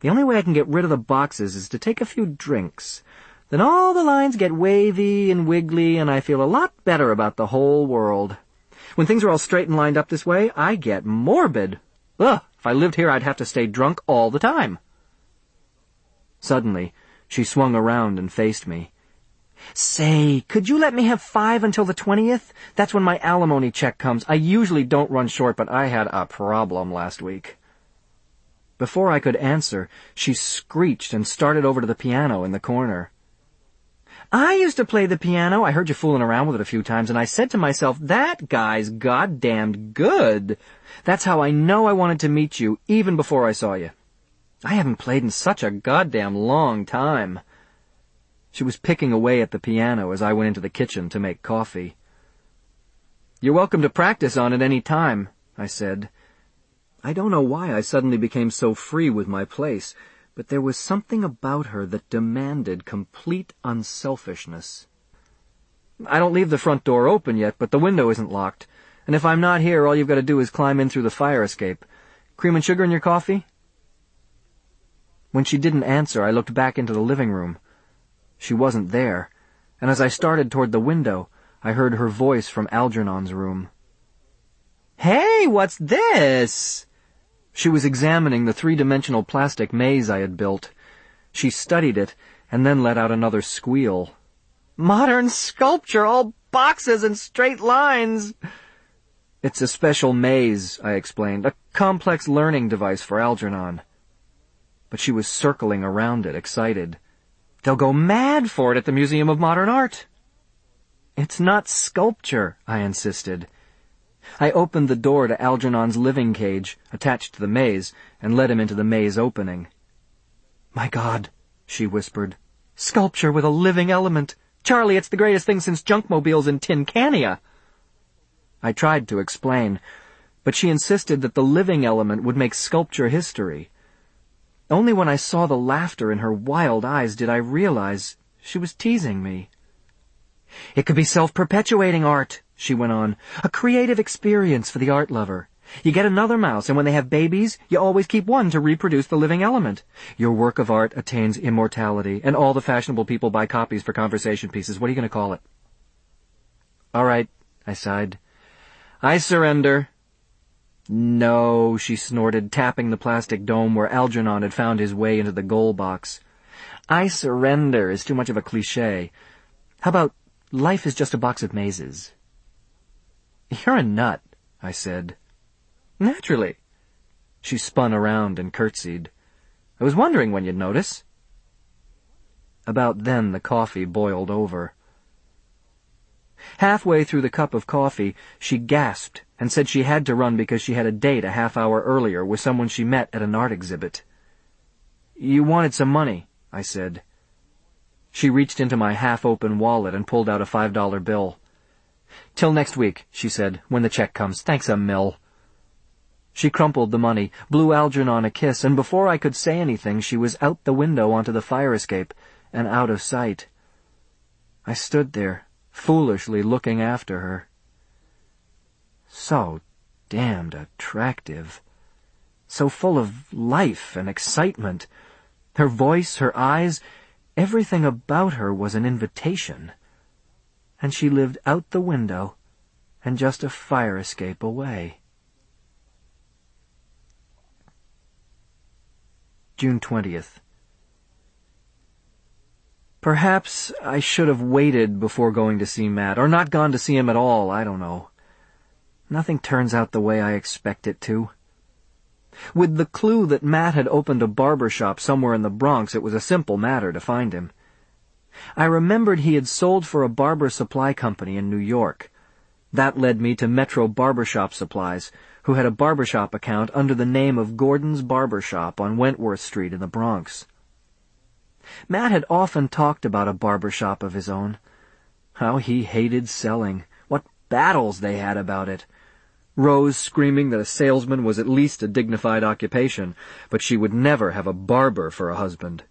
The only way I can get rid of the boxes is to take a few drinks. Then all the lines get wavy and wiggly, and I feel a lot better about the whole world. When things are all straight and lined up this way, I get morbid. Ugh, if I lived here, I'd have to stay drunk all the time. Suddenly, she swung around and faced me. Say, could you let me have five until the 20th? That's when my alimony check comes. I usually don't run short, but I had a problem last week. Before I could answer, she screeched and started over to the piano in the corner. I used to play the piano. I heard you fooling around with it a few times, and I said to myself, that guy's goddamned good. That's how I know I wanted to meet you, even before I saw you. I haven't played in such a goddamn long time. She was picking away at the piano as I went into the kitchen to make coffee. You're welcome to practice on it any time, I said. I don't know why I suddenly became so free with my place, but there was something about her that demanded complete unselfishness. I don't leave the front door open yet, but the window isn't locked, and if I'm not here, all you've got to do is climb in through the fire escape. Cream and sugar in your coffee? When she didn't answer, I looked back into the living room. She wasn't there, and as I started toward the window, I heard her voice from Algernon's room. Hey, what's this? She was examining the three-dimensional plastic maze I had built. She studied it, and then let out another squeal. Modern sculpture, all boxes and straight lines! It's a special maze, I explained, a complex learning device for Algernon. But she was circling around it, excited. They'll go mad for it at the Museum of Modern Art. It's not sculpture, I insisted. I opened the door to Algernon's living cage, attached to the maze, and led him into the maze opening. My God, she whispered. Sculpture with a living element. Charlie, it's the greatest thing since junkmobiles and Tincania. I tried to explain, but she insisted that the living element would make sculpture history. Only when I saw the laughter in her wild eyes did I realize she was teasing me. It could be self-perpetuating art, she went on. A creative experience for the art lover. You get another mouse, and when they have babies, you always keep one to reproduce the living element. Your work of art attains immortality, and all the fashionable people buy copies for conversation pieces. What are you going to call it? All right, I sighed. I surrender. No, she snorted, tapping the plastic dome where Algernon had found his way into the goal box. I surrender is too much of a cliche. How about life is just a box of mazes? You're a nut, I said. Naturally. She spun around and curtsied. I was wondering when you'd notice. About then the coffee boiled over. Halfway through the cup of coffee, she gasped and said she had to run because she had a date a half hour earlier with someone she met at an art exhibit. You wanted some money, I said. She reached into my half-open wallet and pulled out a five-dollar bill. Till next week, she said, when the check comes. Thanks a mill. She crumpled the money, blew Algernon a kiss, and before I could say anything, she was out the window onto the fire escape and out of sight. I stood there, foolishly looking after her. So damned attractive. So full of life and excitement. Her voice, her eyes, everything about her was an invitation. And she lived out the window and just a fire escape away. June 20th. Perhaps I should have waited before going to see Matt, or not gone to see him at all, I don't know. Nothing turns out the way I expect it to. With the clue that Matt had opened a barber shop somewhere in the Bronx, it was a simple matter to find him. I remembered he had sold for a barber supply company in New York. That led me to Metro Barbershop Supplies, who had a barbershop account under the name of Gordon's Barbershop on Wentworth Street in the Bronx. Matt had often talked about a barbershop of his own. How he hated selling. What battles they had about it Rose screaming that a salesman was at least a dignified occupation, but she would never have a barber for a husband.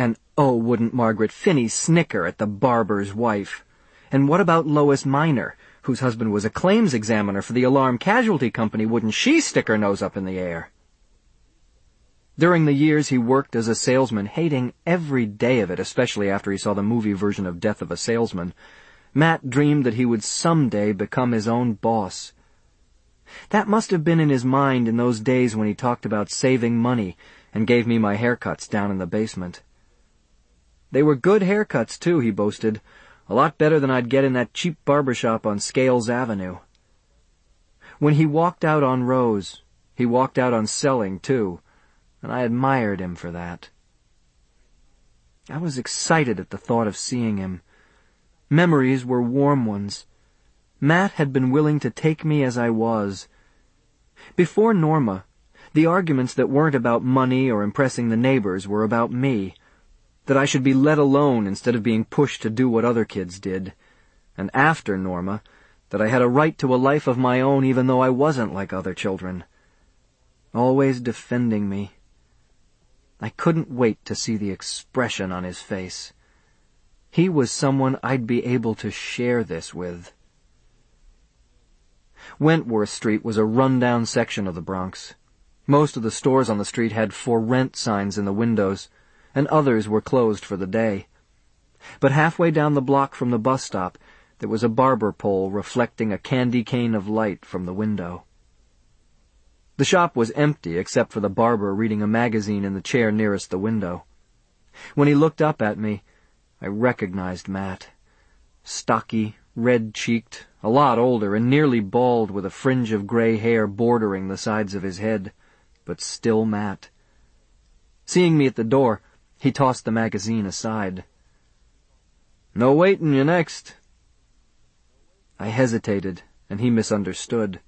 And oh, wouldn't Margaret Finney snicker at the barber's wife? And what about Lois Miner, whose husband was a claims examiner for the Alarm Casualty Company? Wouldn't she stick her nose up in the air? During the years he worked as a salesman, hating every day of it, especially after he saw the movie version of Death of a Salesman, Matt dreamed that he would someday become his own boss. That must have been in his mind in those days when he talked about saving money and gave me my haircuts down in the basement. They were good haircuts, too, he boasted. A lot better than I'd get in that cheap barber shop on Scales Avenue. When he walked out on Rose, he walked out on selling, too, and I admired him for that. I was excited at the thought of seeing him. Memories were warm ones. Matt had been willing to take me as I was. Before Norma, the arguments that weren't about money or impressing the neighbors were about me. That I should be let alone instead of being pushed to do what other kids did. And after Norma, that I had a right to a life of my own even though I wasn't like other children. Always defending me. I couldn't wait to see the expression on his face. He was someone I'd be able to share this with. Wentworth Street was a run-down section of the Bronx. Most of the stores on the street had for rent signs in the windows, and others were closed for the day. But halfway down the block from the bus stop, there was a barber pole reflecting a candy cane of light from the window. The shop was empty except for the barber reading a magazine in the chair nearest the window. When he looked up at me, I recognized Matt. Stocky, red-cheeked, a lot older, and nearly bald with a fringe of gray hair bordering the sides of his head, but still Matt. Seeing me at the door, he tossed the magazine aside. No waitin' you next. I hesitated, and he misunderstood.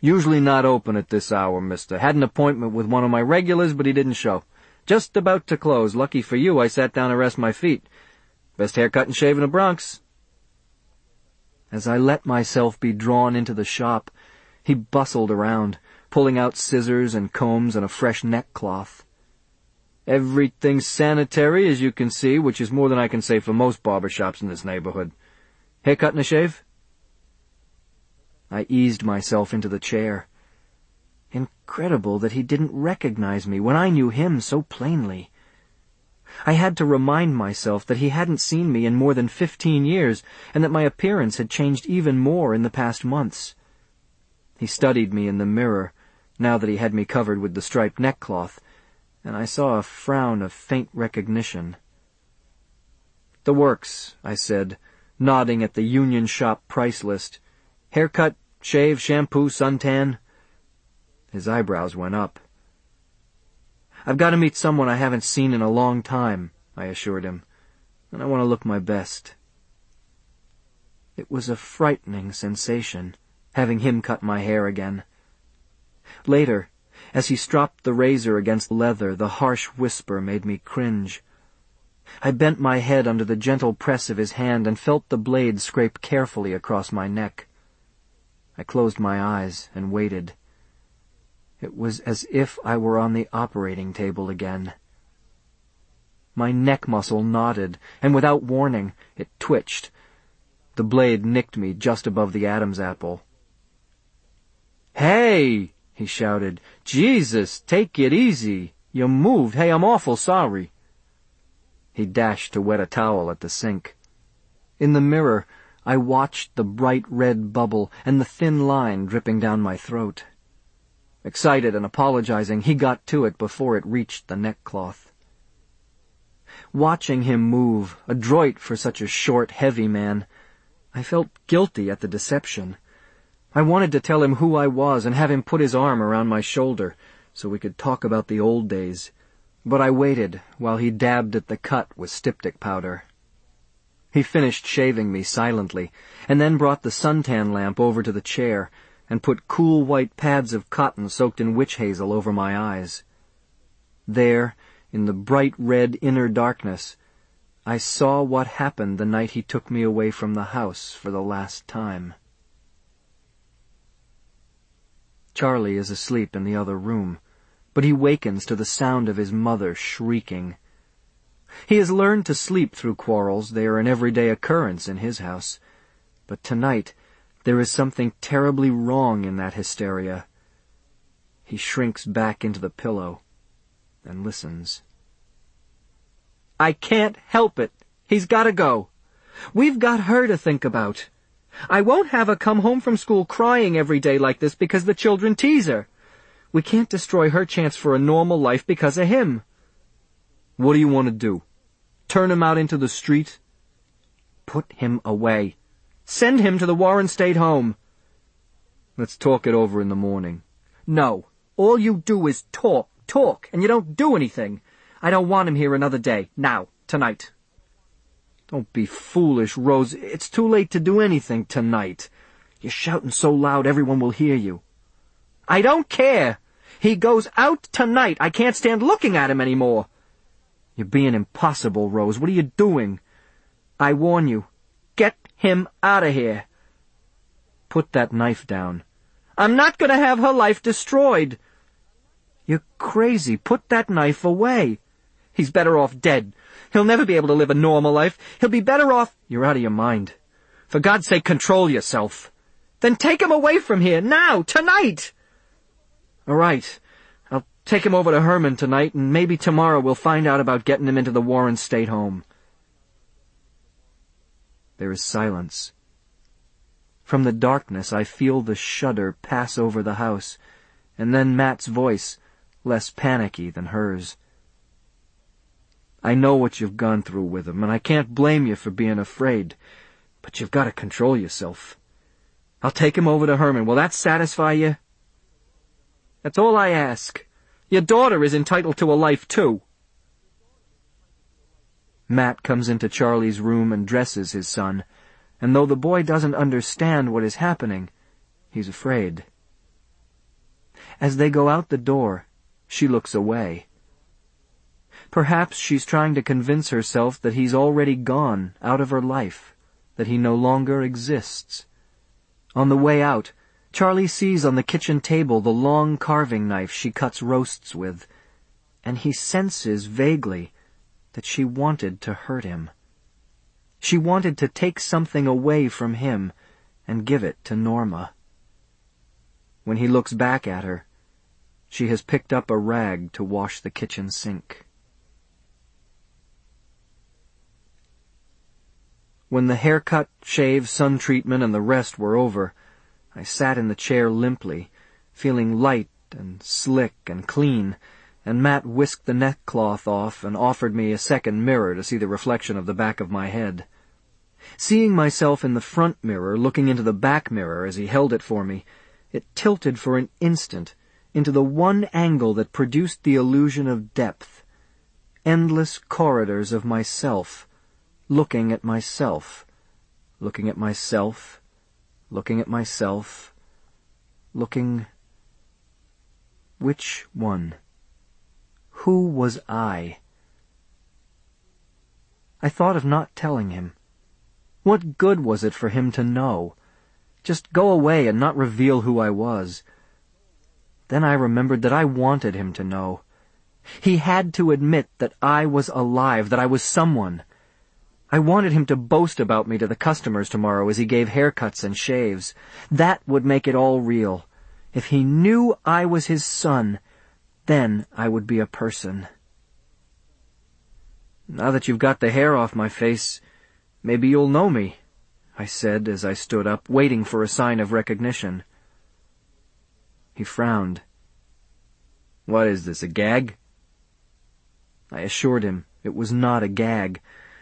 Usually not open at this hour, mister. Had an appointment with one of my regulars, but he didn't show. Just about to close. Lucky for you, I sat down to rest my feet. Best haircut and shave in the Bronx. As I let myself be drawn into the shop, he bustled around, pulling out scissors and combs and a fresh neckcloth. Everything's sanitary, as you can see, which is more than I can say for most barber shops in this neighborhood. Haircut and a shave? I eased myself into the chair. Incredible that he didn't recognize me when I knew him so plainly. I had to remind myself that he hadn't seen me in more than fifteen years, and that my appearance had changed even more in the past months. He studied me in the mirror, now that he had me covered with the striped neckcloth, and I saw a frown of faint recognition. The works, I said, nodding at the Union Shop price list. Haircut, shave, shampoo, suntan. His eyebrows went up. I've got to meet someone I haven't seen in a long time, I assured him, and I want to look my best. It was a frightening sensation, having him cut my hair again. Later, as he stropped the razor against leather, the harsh whisper made me cringe. I bent my head under the gentle press of his hand and felt the blade scrape carefully across my neck. I closed my eyes and waited. It was as if I were on the operating table again. My neck muscle knotted, and without warning, it twitched. The blade nicked me just above the Adam's apple. Hey! He shouted. Jesus, take it easy. You moved. Hey, I'm awful sorry. He dashed to wet a towel at the sink. In the mirror, I watched the bright red bubble and the thin line dripping down my throat. Excited and apologizing, he got to it before it reached the neckcloth. Watching him move, adroit for such a short, heavy man, I felt guilty at the deception. I wanted to tell him who I was and have him put his arm around my shoulder so we could talk about the old days, but I waited while he dabbed at the cut with styptic powder. He finished shaving me silently, and then brought the suntan lamp over to the chair and put cool white pads of cotton soaked in witch hazel over my eyes. There, in the bright red inner darkness, I saw what happened the night he took me away from the house for the last time. Charlie is asleep in the other room, but he wakens to the sound of his mother shrieking. He has learned to sleep through quarrels, they are an everyday occurrence in his house. But tonight, there is something terribly wrong in that hysteria. He shrinks back into the pillow and listens. I can't help it. He's gotta go. We've got her to think about. I won't have her come home from school crying every day like this because the children tease her. We can't destroy her chance for a normal life because of him. What do you want to do? Turn him out into the street? Put him away. Send him to the Warren State Home. Let's talk it over in the morning. No. All you do is talk, talk, and you don't do anything. I don't want him here another day. Now. Tonight. Don't be foolish, Rose. It's too late to do anything tonight. You're shouting so loud everyone will hear you. I don't care. He goes out tonight. I can't stand looking at him any more. You're being impossible, Rose. What are you doing? I warn you. Get him out of here. Put that knife down. I'm not going to have her life destroyed. You're crazy. Put that knife away. He's better off dead. He'll never be able to live a normal life. He'll be better off... You're out of your mind. For God's sake, control yourself. Then take him away from here, now, tonight! All right. I'll take him over to Herman tonight, and maybe tomorrow we'll find out about getting him into the Warren State Home. There is silence. From the darkness I feel the shudder pass over the house, and then Matt's voice, less panicky than hers. I know what you've gone through with him, and I can't blame you for being afraid, but you've got to control yourself. I'll take him over to Herman. Will that satisfy you? That's all I ask. Your daughter is entitled to a life, too. Matt comes into Charlie's room and dresses his son, and though the boy doesn't understand what is happening, he's afraid. As they go out the door, she looks away. Perhaps she's trying to convince herself that he's already gone out of her life, that he no longer exists. On the way out, Charlie sees on the kitchen table the long carving knife she cuts roasts with, and he senses vaguely that she wanted to hurt him. She wanted to take something away from him and give it to Norma. When he looks back at her, she has picked up a rag to wash the kitchen sink. When the haircut, shave, sun treatment, and the rest were over, I sat in the chair limply, feeling light and slick and clean, and Matt whisked the neckcloth off and offered me a second mirror to see the reflection of the back of my head. Seeing myself in the front mirror looking into the back mirror as he held it for me, it tilted for an instant into the one angle that produced the illusion of depth. Endless corridors of myself, looking at myself, looking at myself, looking at myself, looking... Which one? Who was I? I thought of not telling him. What good was it for him to know? Just go away and not reveal who I was. Then I remembered that I wanted him to know. He had to admit that I was alive, that I was someone. I wanted him to boast about me to the customers tomorrow as he gave haircuts and shaves. That would make it all real. If he knew I was his son, then I would be a person. Now that you've got the hair off my face, maybe you'll know me, I said as I stood up, waiting for a sign of recognition. He frowned. What is this, a gag? I assured him it was not a gag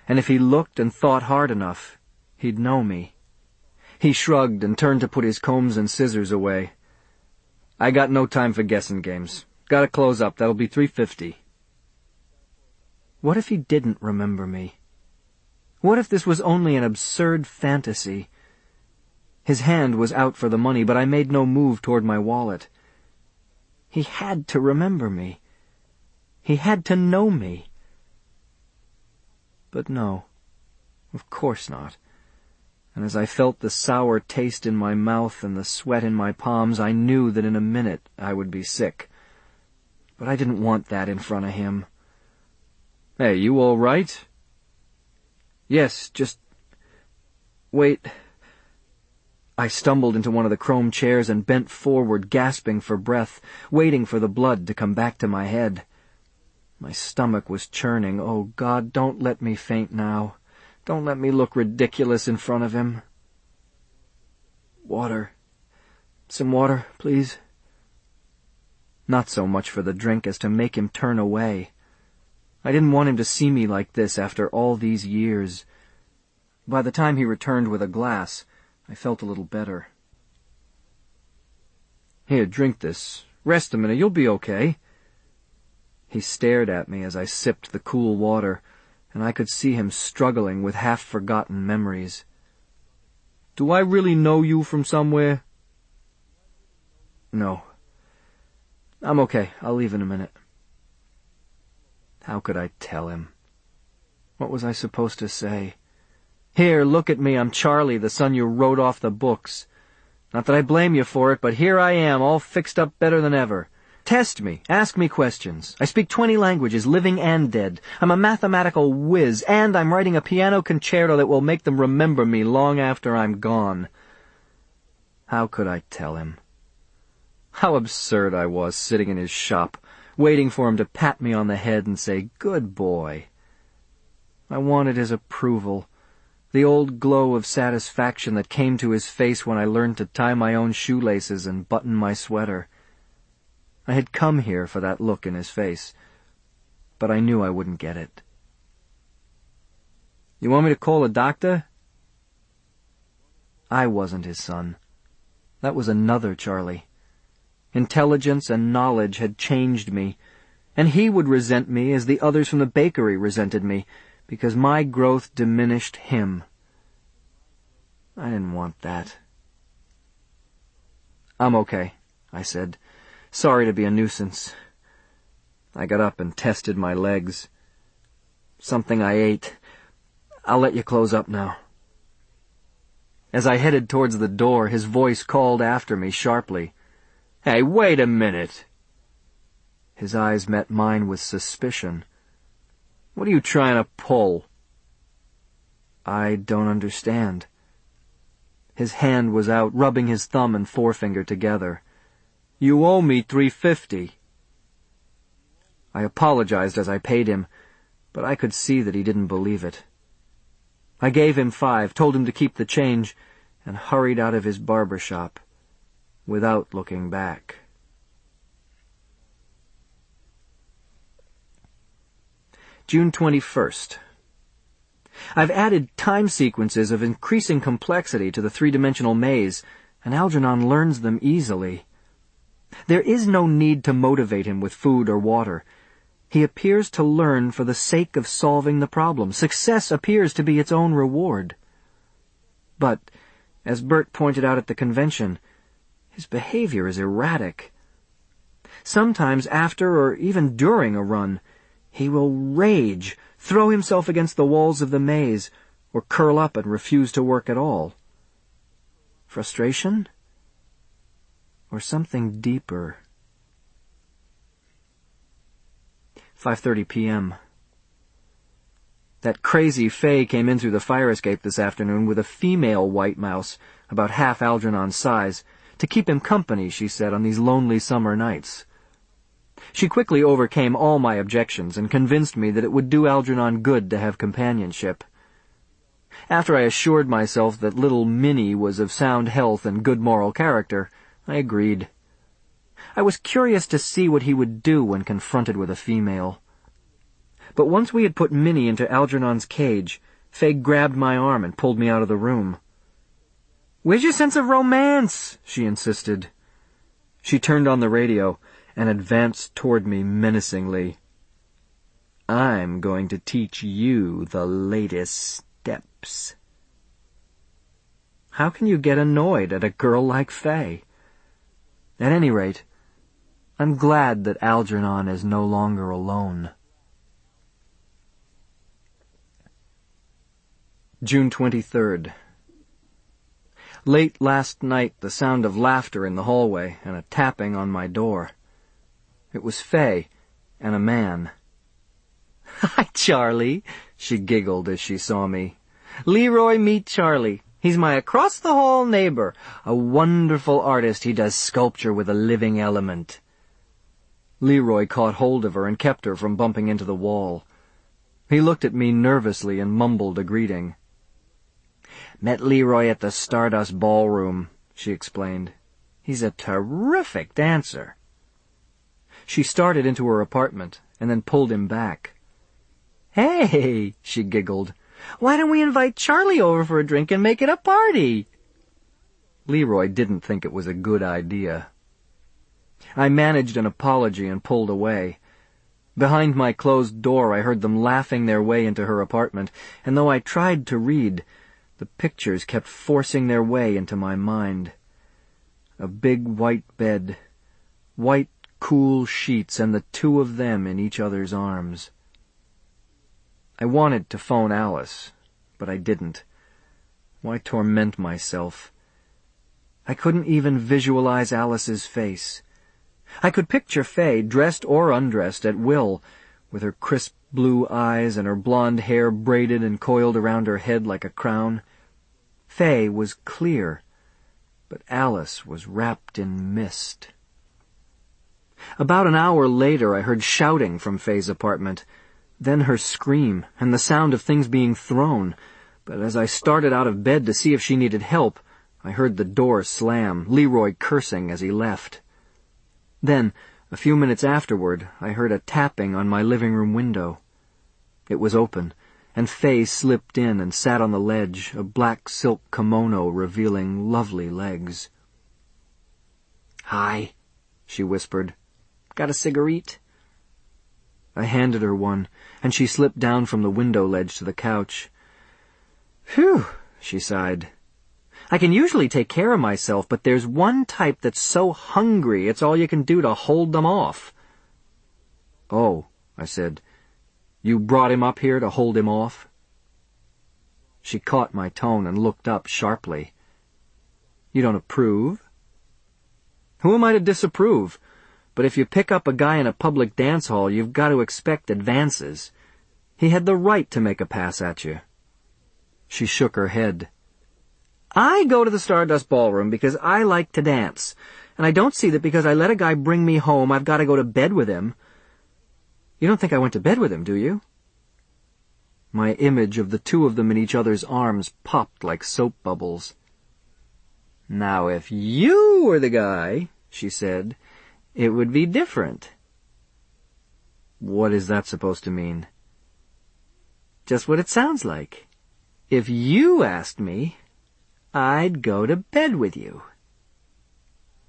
and if he looked and thought hard enough, he'd know me. He shrugged and turned to put his combs and scissors away. I got no time for guessing games. Gotta close up. That'll be three fifty. What if he didn't remember me? What if this was only an absurd fantasy? His hand was out for the money, but I made no move toward my wallet. He had to remember me. He had to know me. But no, of course not. and as I felt the sour taste in my mouth and the sweat in my palms, I knew that in a minute I would be sick. But I didn't want that in front of him. Hey, you all right? Yes, just... Wait... I stumbled into one of the chrome chairs and bent forward, gasping for breath, waiting for the blood to come back to my head. My stomach was churning. Oh, God, don't let me faint now. Don't let me look ridiculous in front of him. Water. Some water, please. Not so much for the drink as to make him turn away. I didn't want him to see me like this after all these years. By the time he returned with a glass, I felt a little better. Here, drink this. Rest a minute, you'll be okay. He stared at me as I sipped the cool water, and I could see him struggling with half-forgotten memories. Do I really know you from somewhere? No. I'm okay. I'll leave in a minute. How could I tell him? What was I supposed to say? Here, look at me, I'm Charlie, the son you wrote off the books. Not that I blame you for it, but here I am, all fixed up better than ever. Test me, ask me questions. I speak twenty languages, living and dead. I'm a mathematical whiz, and I'm writing a piano concerto that will make them remember me long after I'm gone. How could I tell him? How absurd I was, sitting in his shop, waiting for him to pat me on the head and say, good boy. I wanted his approval the old glow of satisfaction that came to his face when I learned to tie my own shoelaces and button my sweater. I had come here for that look in his face, but I knew I wouldn't get it. You want me to call a doctor? I wasn't his son. That was another Charlie. Intelligence and knowledge had changed me, and he would resent me as the others from the bakery resented me, because my growth diminished him. I didn't want that. I'm okay, I said. Sorry to be a nuisance. I got up and tested my legs. Something I ate. I'll let you close up now. As I headed towards the door, his voice called after me sharply. Hey, wait a minute! His eyes met mine with suspicion. What are you trying to pull? I don't understand. His hand was out, rubbing his thumb and forefinger together. You owe me three fifty. I apologized as I paid him, but I could see that he didn't believe it. I gave him five, told him to keep the change, and hurried out of his barber shop without looking back. June 21st. I've added time sequences of increasing complexity to the three-dimensional maze, and Algernon learns them easily. There is no need to motivate him with food or water. He appears to learn for the sake of solving the problem. Success appears to be its own reward. But, as Burt pointed out at the convention, his behavior is erratic. Sometimes after or even during a run, he will rage, throw himself against the walls of the maze, or curl up and refuse to work at all. Frustration? Or something deeper? 5.30 p.m. That crazy Fay came in through the fire escape this afternoon with a female white mouse, about half Algernon's size, to keep him company, she said, on these lonely summer nights. She quickly overcame all my objections and convinced me that it would do Algernon good to have companionship. After I assured myself that little Minnie was of sound health and good moral character, I agreed. I was curious to see what he would do when confronted with a female. But once we had put Minnie into Algernon's cage, Fay grabbed my arm and pulled me out of the room. Where's your sense of romance? she insisted. She turned on the radio, and advanced toward me menacingly. I'm going to teach you the latest steps. How can you get annoyed at a girl like Fay? At any rate, I'm glad that Algernon is no longer alone. June 23rd. Late last night, the sound of laughter in the hallway and a tapping on my door. It was Fay and a man. Hi, Charlie, she giggled as she saw me. Leroy, meet Charlie. He's my across-the-hall neighbor. A wonderful artist. He does sculpture with a living element. Leroy caught hold of her and kept her from bumping into the wall. He looked at me nervously and mumbled a greeting. Met Leroy at the Stardust Ballroom, she explained. He's a terrific dancer. She started into her apartment and then pulled him back. Hey, she giggled. Why don't we invite Charlie over for a drink and make it a party? Leroy didn't think it was a good idea. I managed an apology and pulled away. Behind my closed door I heard them laughing their way into her apartment, and though I tried to read, the pictures kept forcing their way into my mind. A big white bed, white cool sheets, and the two of them in each other's arms. I wanted to phone Alice, but I didn't. Why torment myself? I couldn't even visualize Alice's face. I could picture Fay, dressed or undressed, at will, with her crisp blue eyes and her blonde hair braided and coiled around her head like a crown. Fay was clear, but Alice was wrapped in mist. About an hour later I heard shouting from Fay's apartment, then her scream and the sound of things being thrown, but as I started out of bed to see if she needed help, I heard the door slam, Leroy cursing as he left. Then, a few minutes afterward, I heard a tapping on my living room window. It was open, and Fay slipped in and sat on the ledge, a black silk kimono revealing lovely legs. Hi, she whispered. Got a cigarette? I handed her one, and she slipped down from the window ledge to the couch. Phew, she sighed. I can usually take care of myself, but there's one type that's so hungry it's all you can do to hold them off. Oh, I said. You brought him up here to hold him off? She caught my tone and looked up sharply. You don't approve? Who am I to disapprove? But if you pick up a guy in a public dance hall, you've got to expect advances. He had the right to make a pass at you. She shook her head. I go to the Stardust Ballroom because I like to dance, and I don't see that because I let a guy bring me home, I've got to go to bed with him. You don't think I went to bed with him, do you? My image of the two of them in each other's arms popped like soap bubbles. Now if you were the guy, she said, it would be different. What is that supposed to mean? Just what it sounds like. If you asked me, I'd go to bed with you.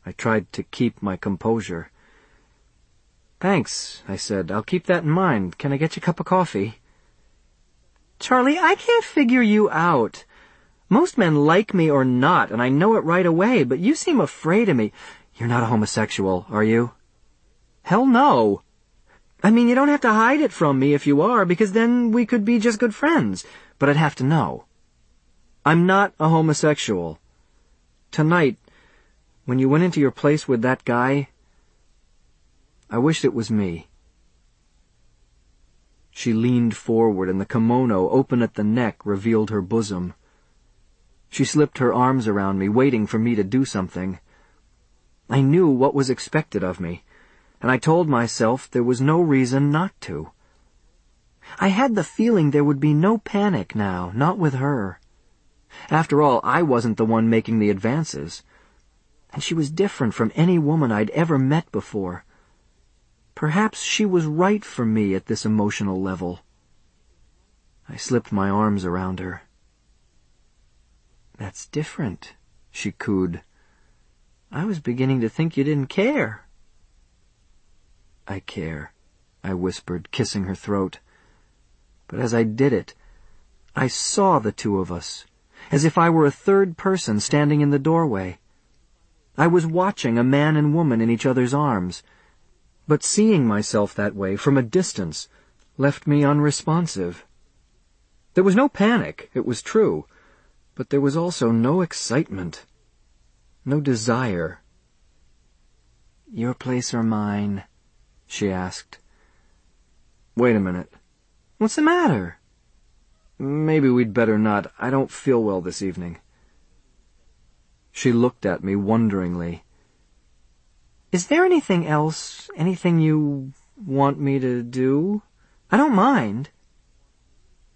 I tried to keep my composure. Thanks, I said. I'll keep that in mind. Can I get you a cup of coffee? Charlie, I can't figure you out. Most men like me or not, and I know it right away, but you seem afraid of me. You're not a homosexual, are you? Hell no. I mean, you don't have to hide it from me if you are, because then we could be just good friends, but I'd have to know. I'm not a homosexual. Tonight, when you went into your place with that guy, I wished it was me. She leaned forward, and the kimono, open at the neck, revealed her bosom. She slipped her arms around me, waiting for me to do something. I knew what was expected of me, and I told myself there was no reason not to. I had the feeling there would be no panic now, not with her. After all, I wasn't the one making the advances. And she was different from any woman I'd ever met before. Perhaps she was right for me at this emotional level. I slipped my arms around her. That's different, she cooed. I was beginning to think you didn't care. I care, I whispered, kissing her throat. But as I did it, I saw the two of us, as if I were a third person standing in the doorway. I was watching a man and woman in each other's arms, but seeing myself that way from a distance left me unresponsive. There was no panic, it was true, But there was also no excitement, no desire. Your place or mine? she asked. Wait a minute. What's the matter? Maybe we'd better not. I don't feel well this evening. She looked at me wonderingly. Is there anything else, anything you want me to do? I don't mind.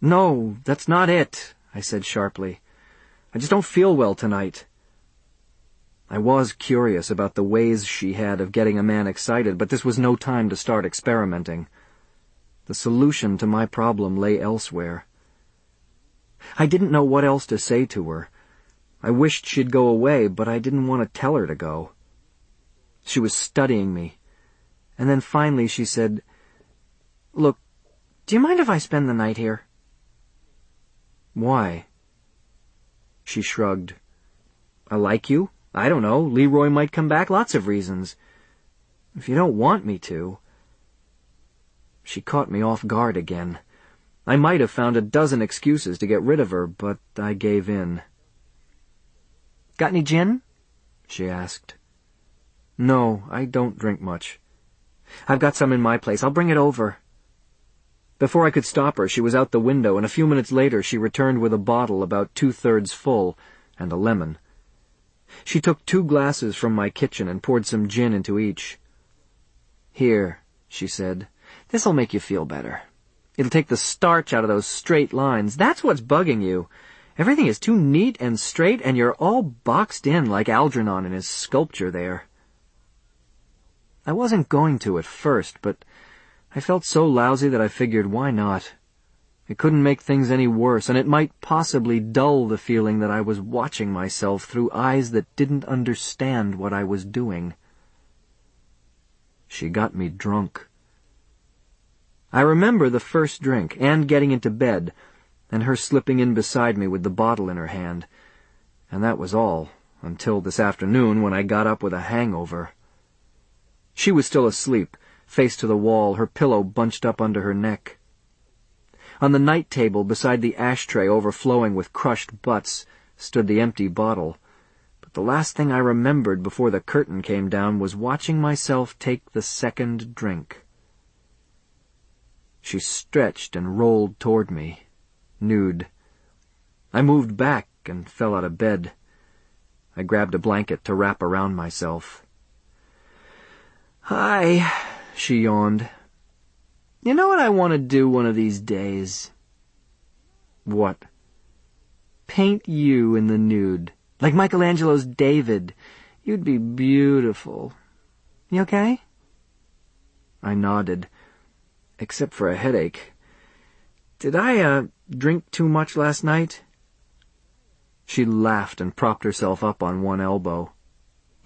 No, that's not it, I said sharply. I just don't feel well tonight. I was curious about the ways she had of getting a man excited, but this was no time to start experimenting. The solution to my problem lay elsewhere. I didn't know what else to say to her. I wished she'd go away, but I didn't want to tell her to go. She was studying me. And then finally she said, Look, do you mind if I spend the night here? Why? She shrugged. I like you. I don't know. Leroy might come back. Lots of reasons. If you don't want me to. She caught me off guard again. I might have found a dozen excuses to get rid of her, but I gave in. Got any gin? she asked. No, I don't drink much. I've got some in my place. I'll bring it over. Before I could stop her, she was out the window, and a few minutes later she returned with a bottle about two-thirds full and a lemon. She took two glasses from my kitchen and poured some gin into each. Here, she said, this'll make you feel better. It'll take the starch out of those straight lines. That's what's bugging you. Everything is too neat and straight, and you're all boxed in like Algernon in his sculpture there. I wasn't going to at first, but I felt so lousy that I figured why not? It couldn't make things any worse, and it might possibly dull the feeling that I was watching myself through eyes that didn't understand what I was doing. She got me drunk. I remember the first drink, and getting into bed, and her slipping in beside me with the bottle in her hand. And that was all, until this afternoon when I got up with a hangover. She was still asleep, face to the wall, her pillow bunched up under her neck. On the night table, beside the ashtray overflowing with crushed butts, stood the empty bottle. But the last thing I remembered before the curtain came down was watching myself take the second drink. She stretched and rolled toward me, nude. I moved back and fell out of bed. I grabbed a blanket to wrap around myself. Hi, she yawned. You know what I want to do one of these days? What? Paint you in the nude. Like Michelangelo's David. You'd be beautiful. You okay? I nodded except for a headache. Did I, uh, drink too much last night? She laughed and propped herself up on one elbow.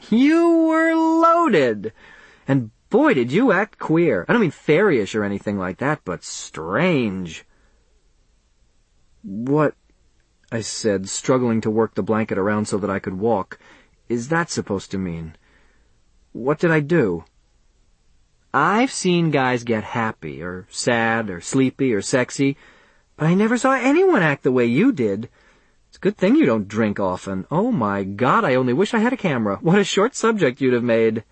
You were loaded! And boy, did you act queer. I don't mean fairyish or anything like that, but strange. What, I said, struggling to work the blanket around so that I could walk, is that supposed to mean? What did I do? I've seen guys get happy, or sad, or sleepy, or sexy, but I never saw anyone act the way you did. It's a good thing you don't drink often. Oh my god, I only wish I had a camera. What a short subject you'd have made.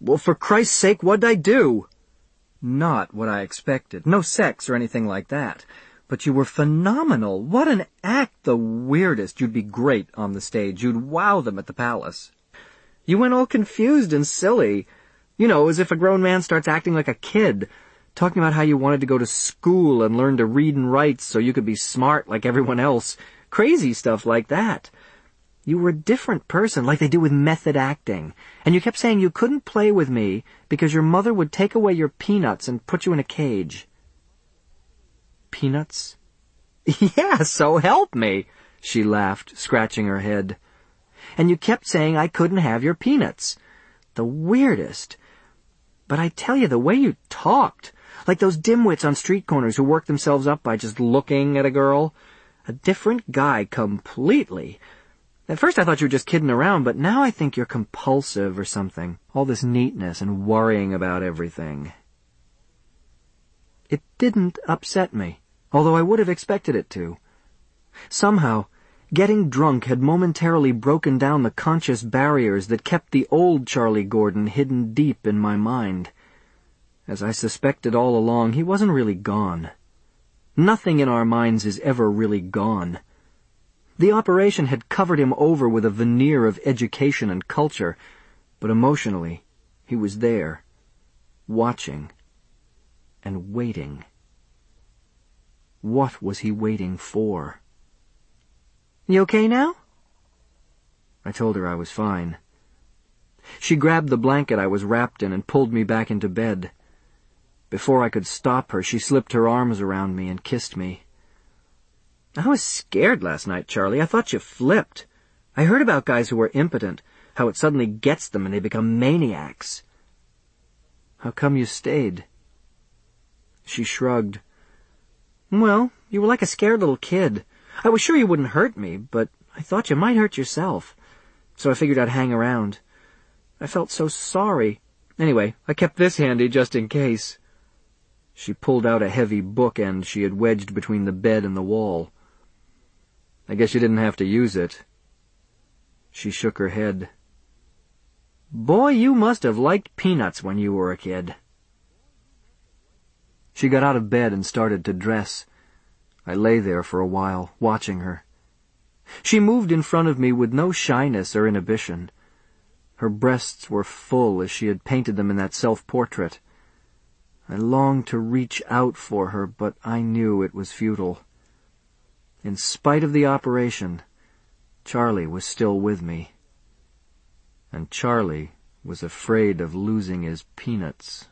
Well, for Christ's sake, what'd I do? Not what I expected. No sex or anything like that. But you were phenomenal. What an act. The weirdest. You'd be great on the stage. You'd wow them at the palace. You went all confused and silly. You know, as if a grown man starts acting like a kid, talking about how you wanted to go to school and learn to read and write so you could be smart like everyone else. Crazy stuff like that. You were a different person, like they do with method acting. And you kept saying you couldn't play with me because your mother would take away your peanuts and put you in a cage. Peanuts? yeah, so help me, she laughed, scratching her head. And you kept saying I couldn't have your peanuts. The weirdest. But I tell you, the way you talked, like those dimwits on street corners who work themselves up by just looking at a girl. A different guy completely. At first I thought you were just kidding around, but now I think you're compulsive or something. All this neatness and worrying about everything. It didn't upset me, although I would have expected it to. Somehow, Getting drunk had momentarily broken down the conscious barriers that kept the old Charlie Gordon hidden deep in my mind. As I suspected all along, he wasn't really gone. Nothing in our minds is ever really gone. The operation had covered him over with a veneer of education and culture, but emotionally, he was there, watching, and waiting. What was he waiting for? You okay now? I told her I was fine. She grabbed the blanket I was wrapped in and pulled me back into bed. Before I could stop her, she slipped her arms around me and kissed me. I was scared last night, Charlie. I thought you flipped. I heard about guys who were impotent, how it suddenly gets them and they become maniacs. How come you stayed? She shrugged. Well, you were like a scared little kid. I was sure you wouldn't hurt me, but I thought you might hurt yourself. So I figured I'd hang around. I felt so sorry. Anyway, I kept this handy just in case. She pulled out a heavy bookend she had wedged between the bed and the wall. I guess you didn't have to use it. She shook her head. Boy, you must have liked peanuts when you were a kid. She got out of bed and started to dress. I lay there for a while, watching her. She moved in front of me with no shyness or inhibition. Her breasts were full as she had painted them in that self-portrait. I longed to reach out for her, but I knew it was futile. In spite of the operation, Charlie was still with me. And Charlie was afraid of losing his peanuts.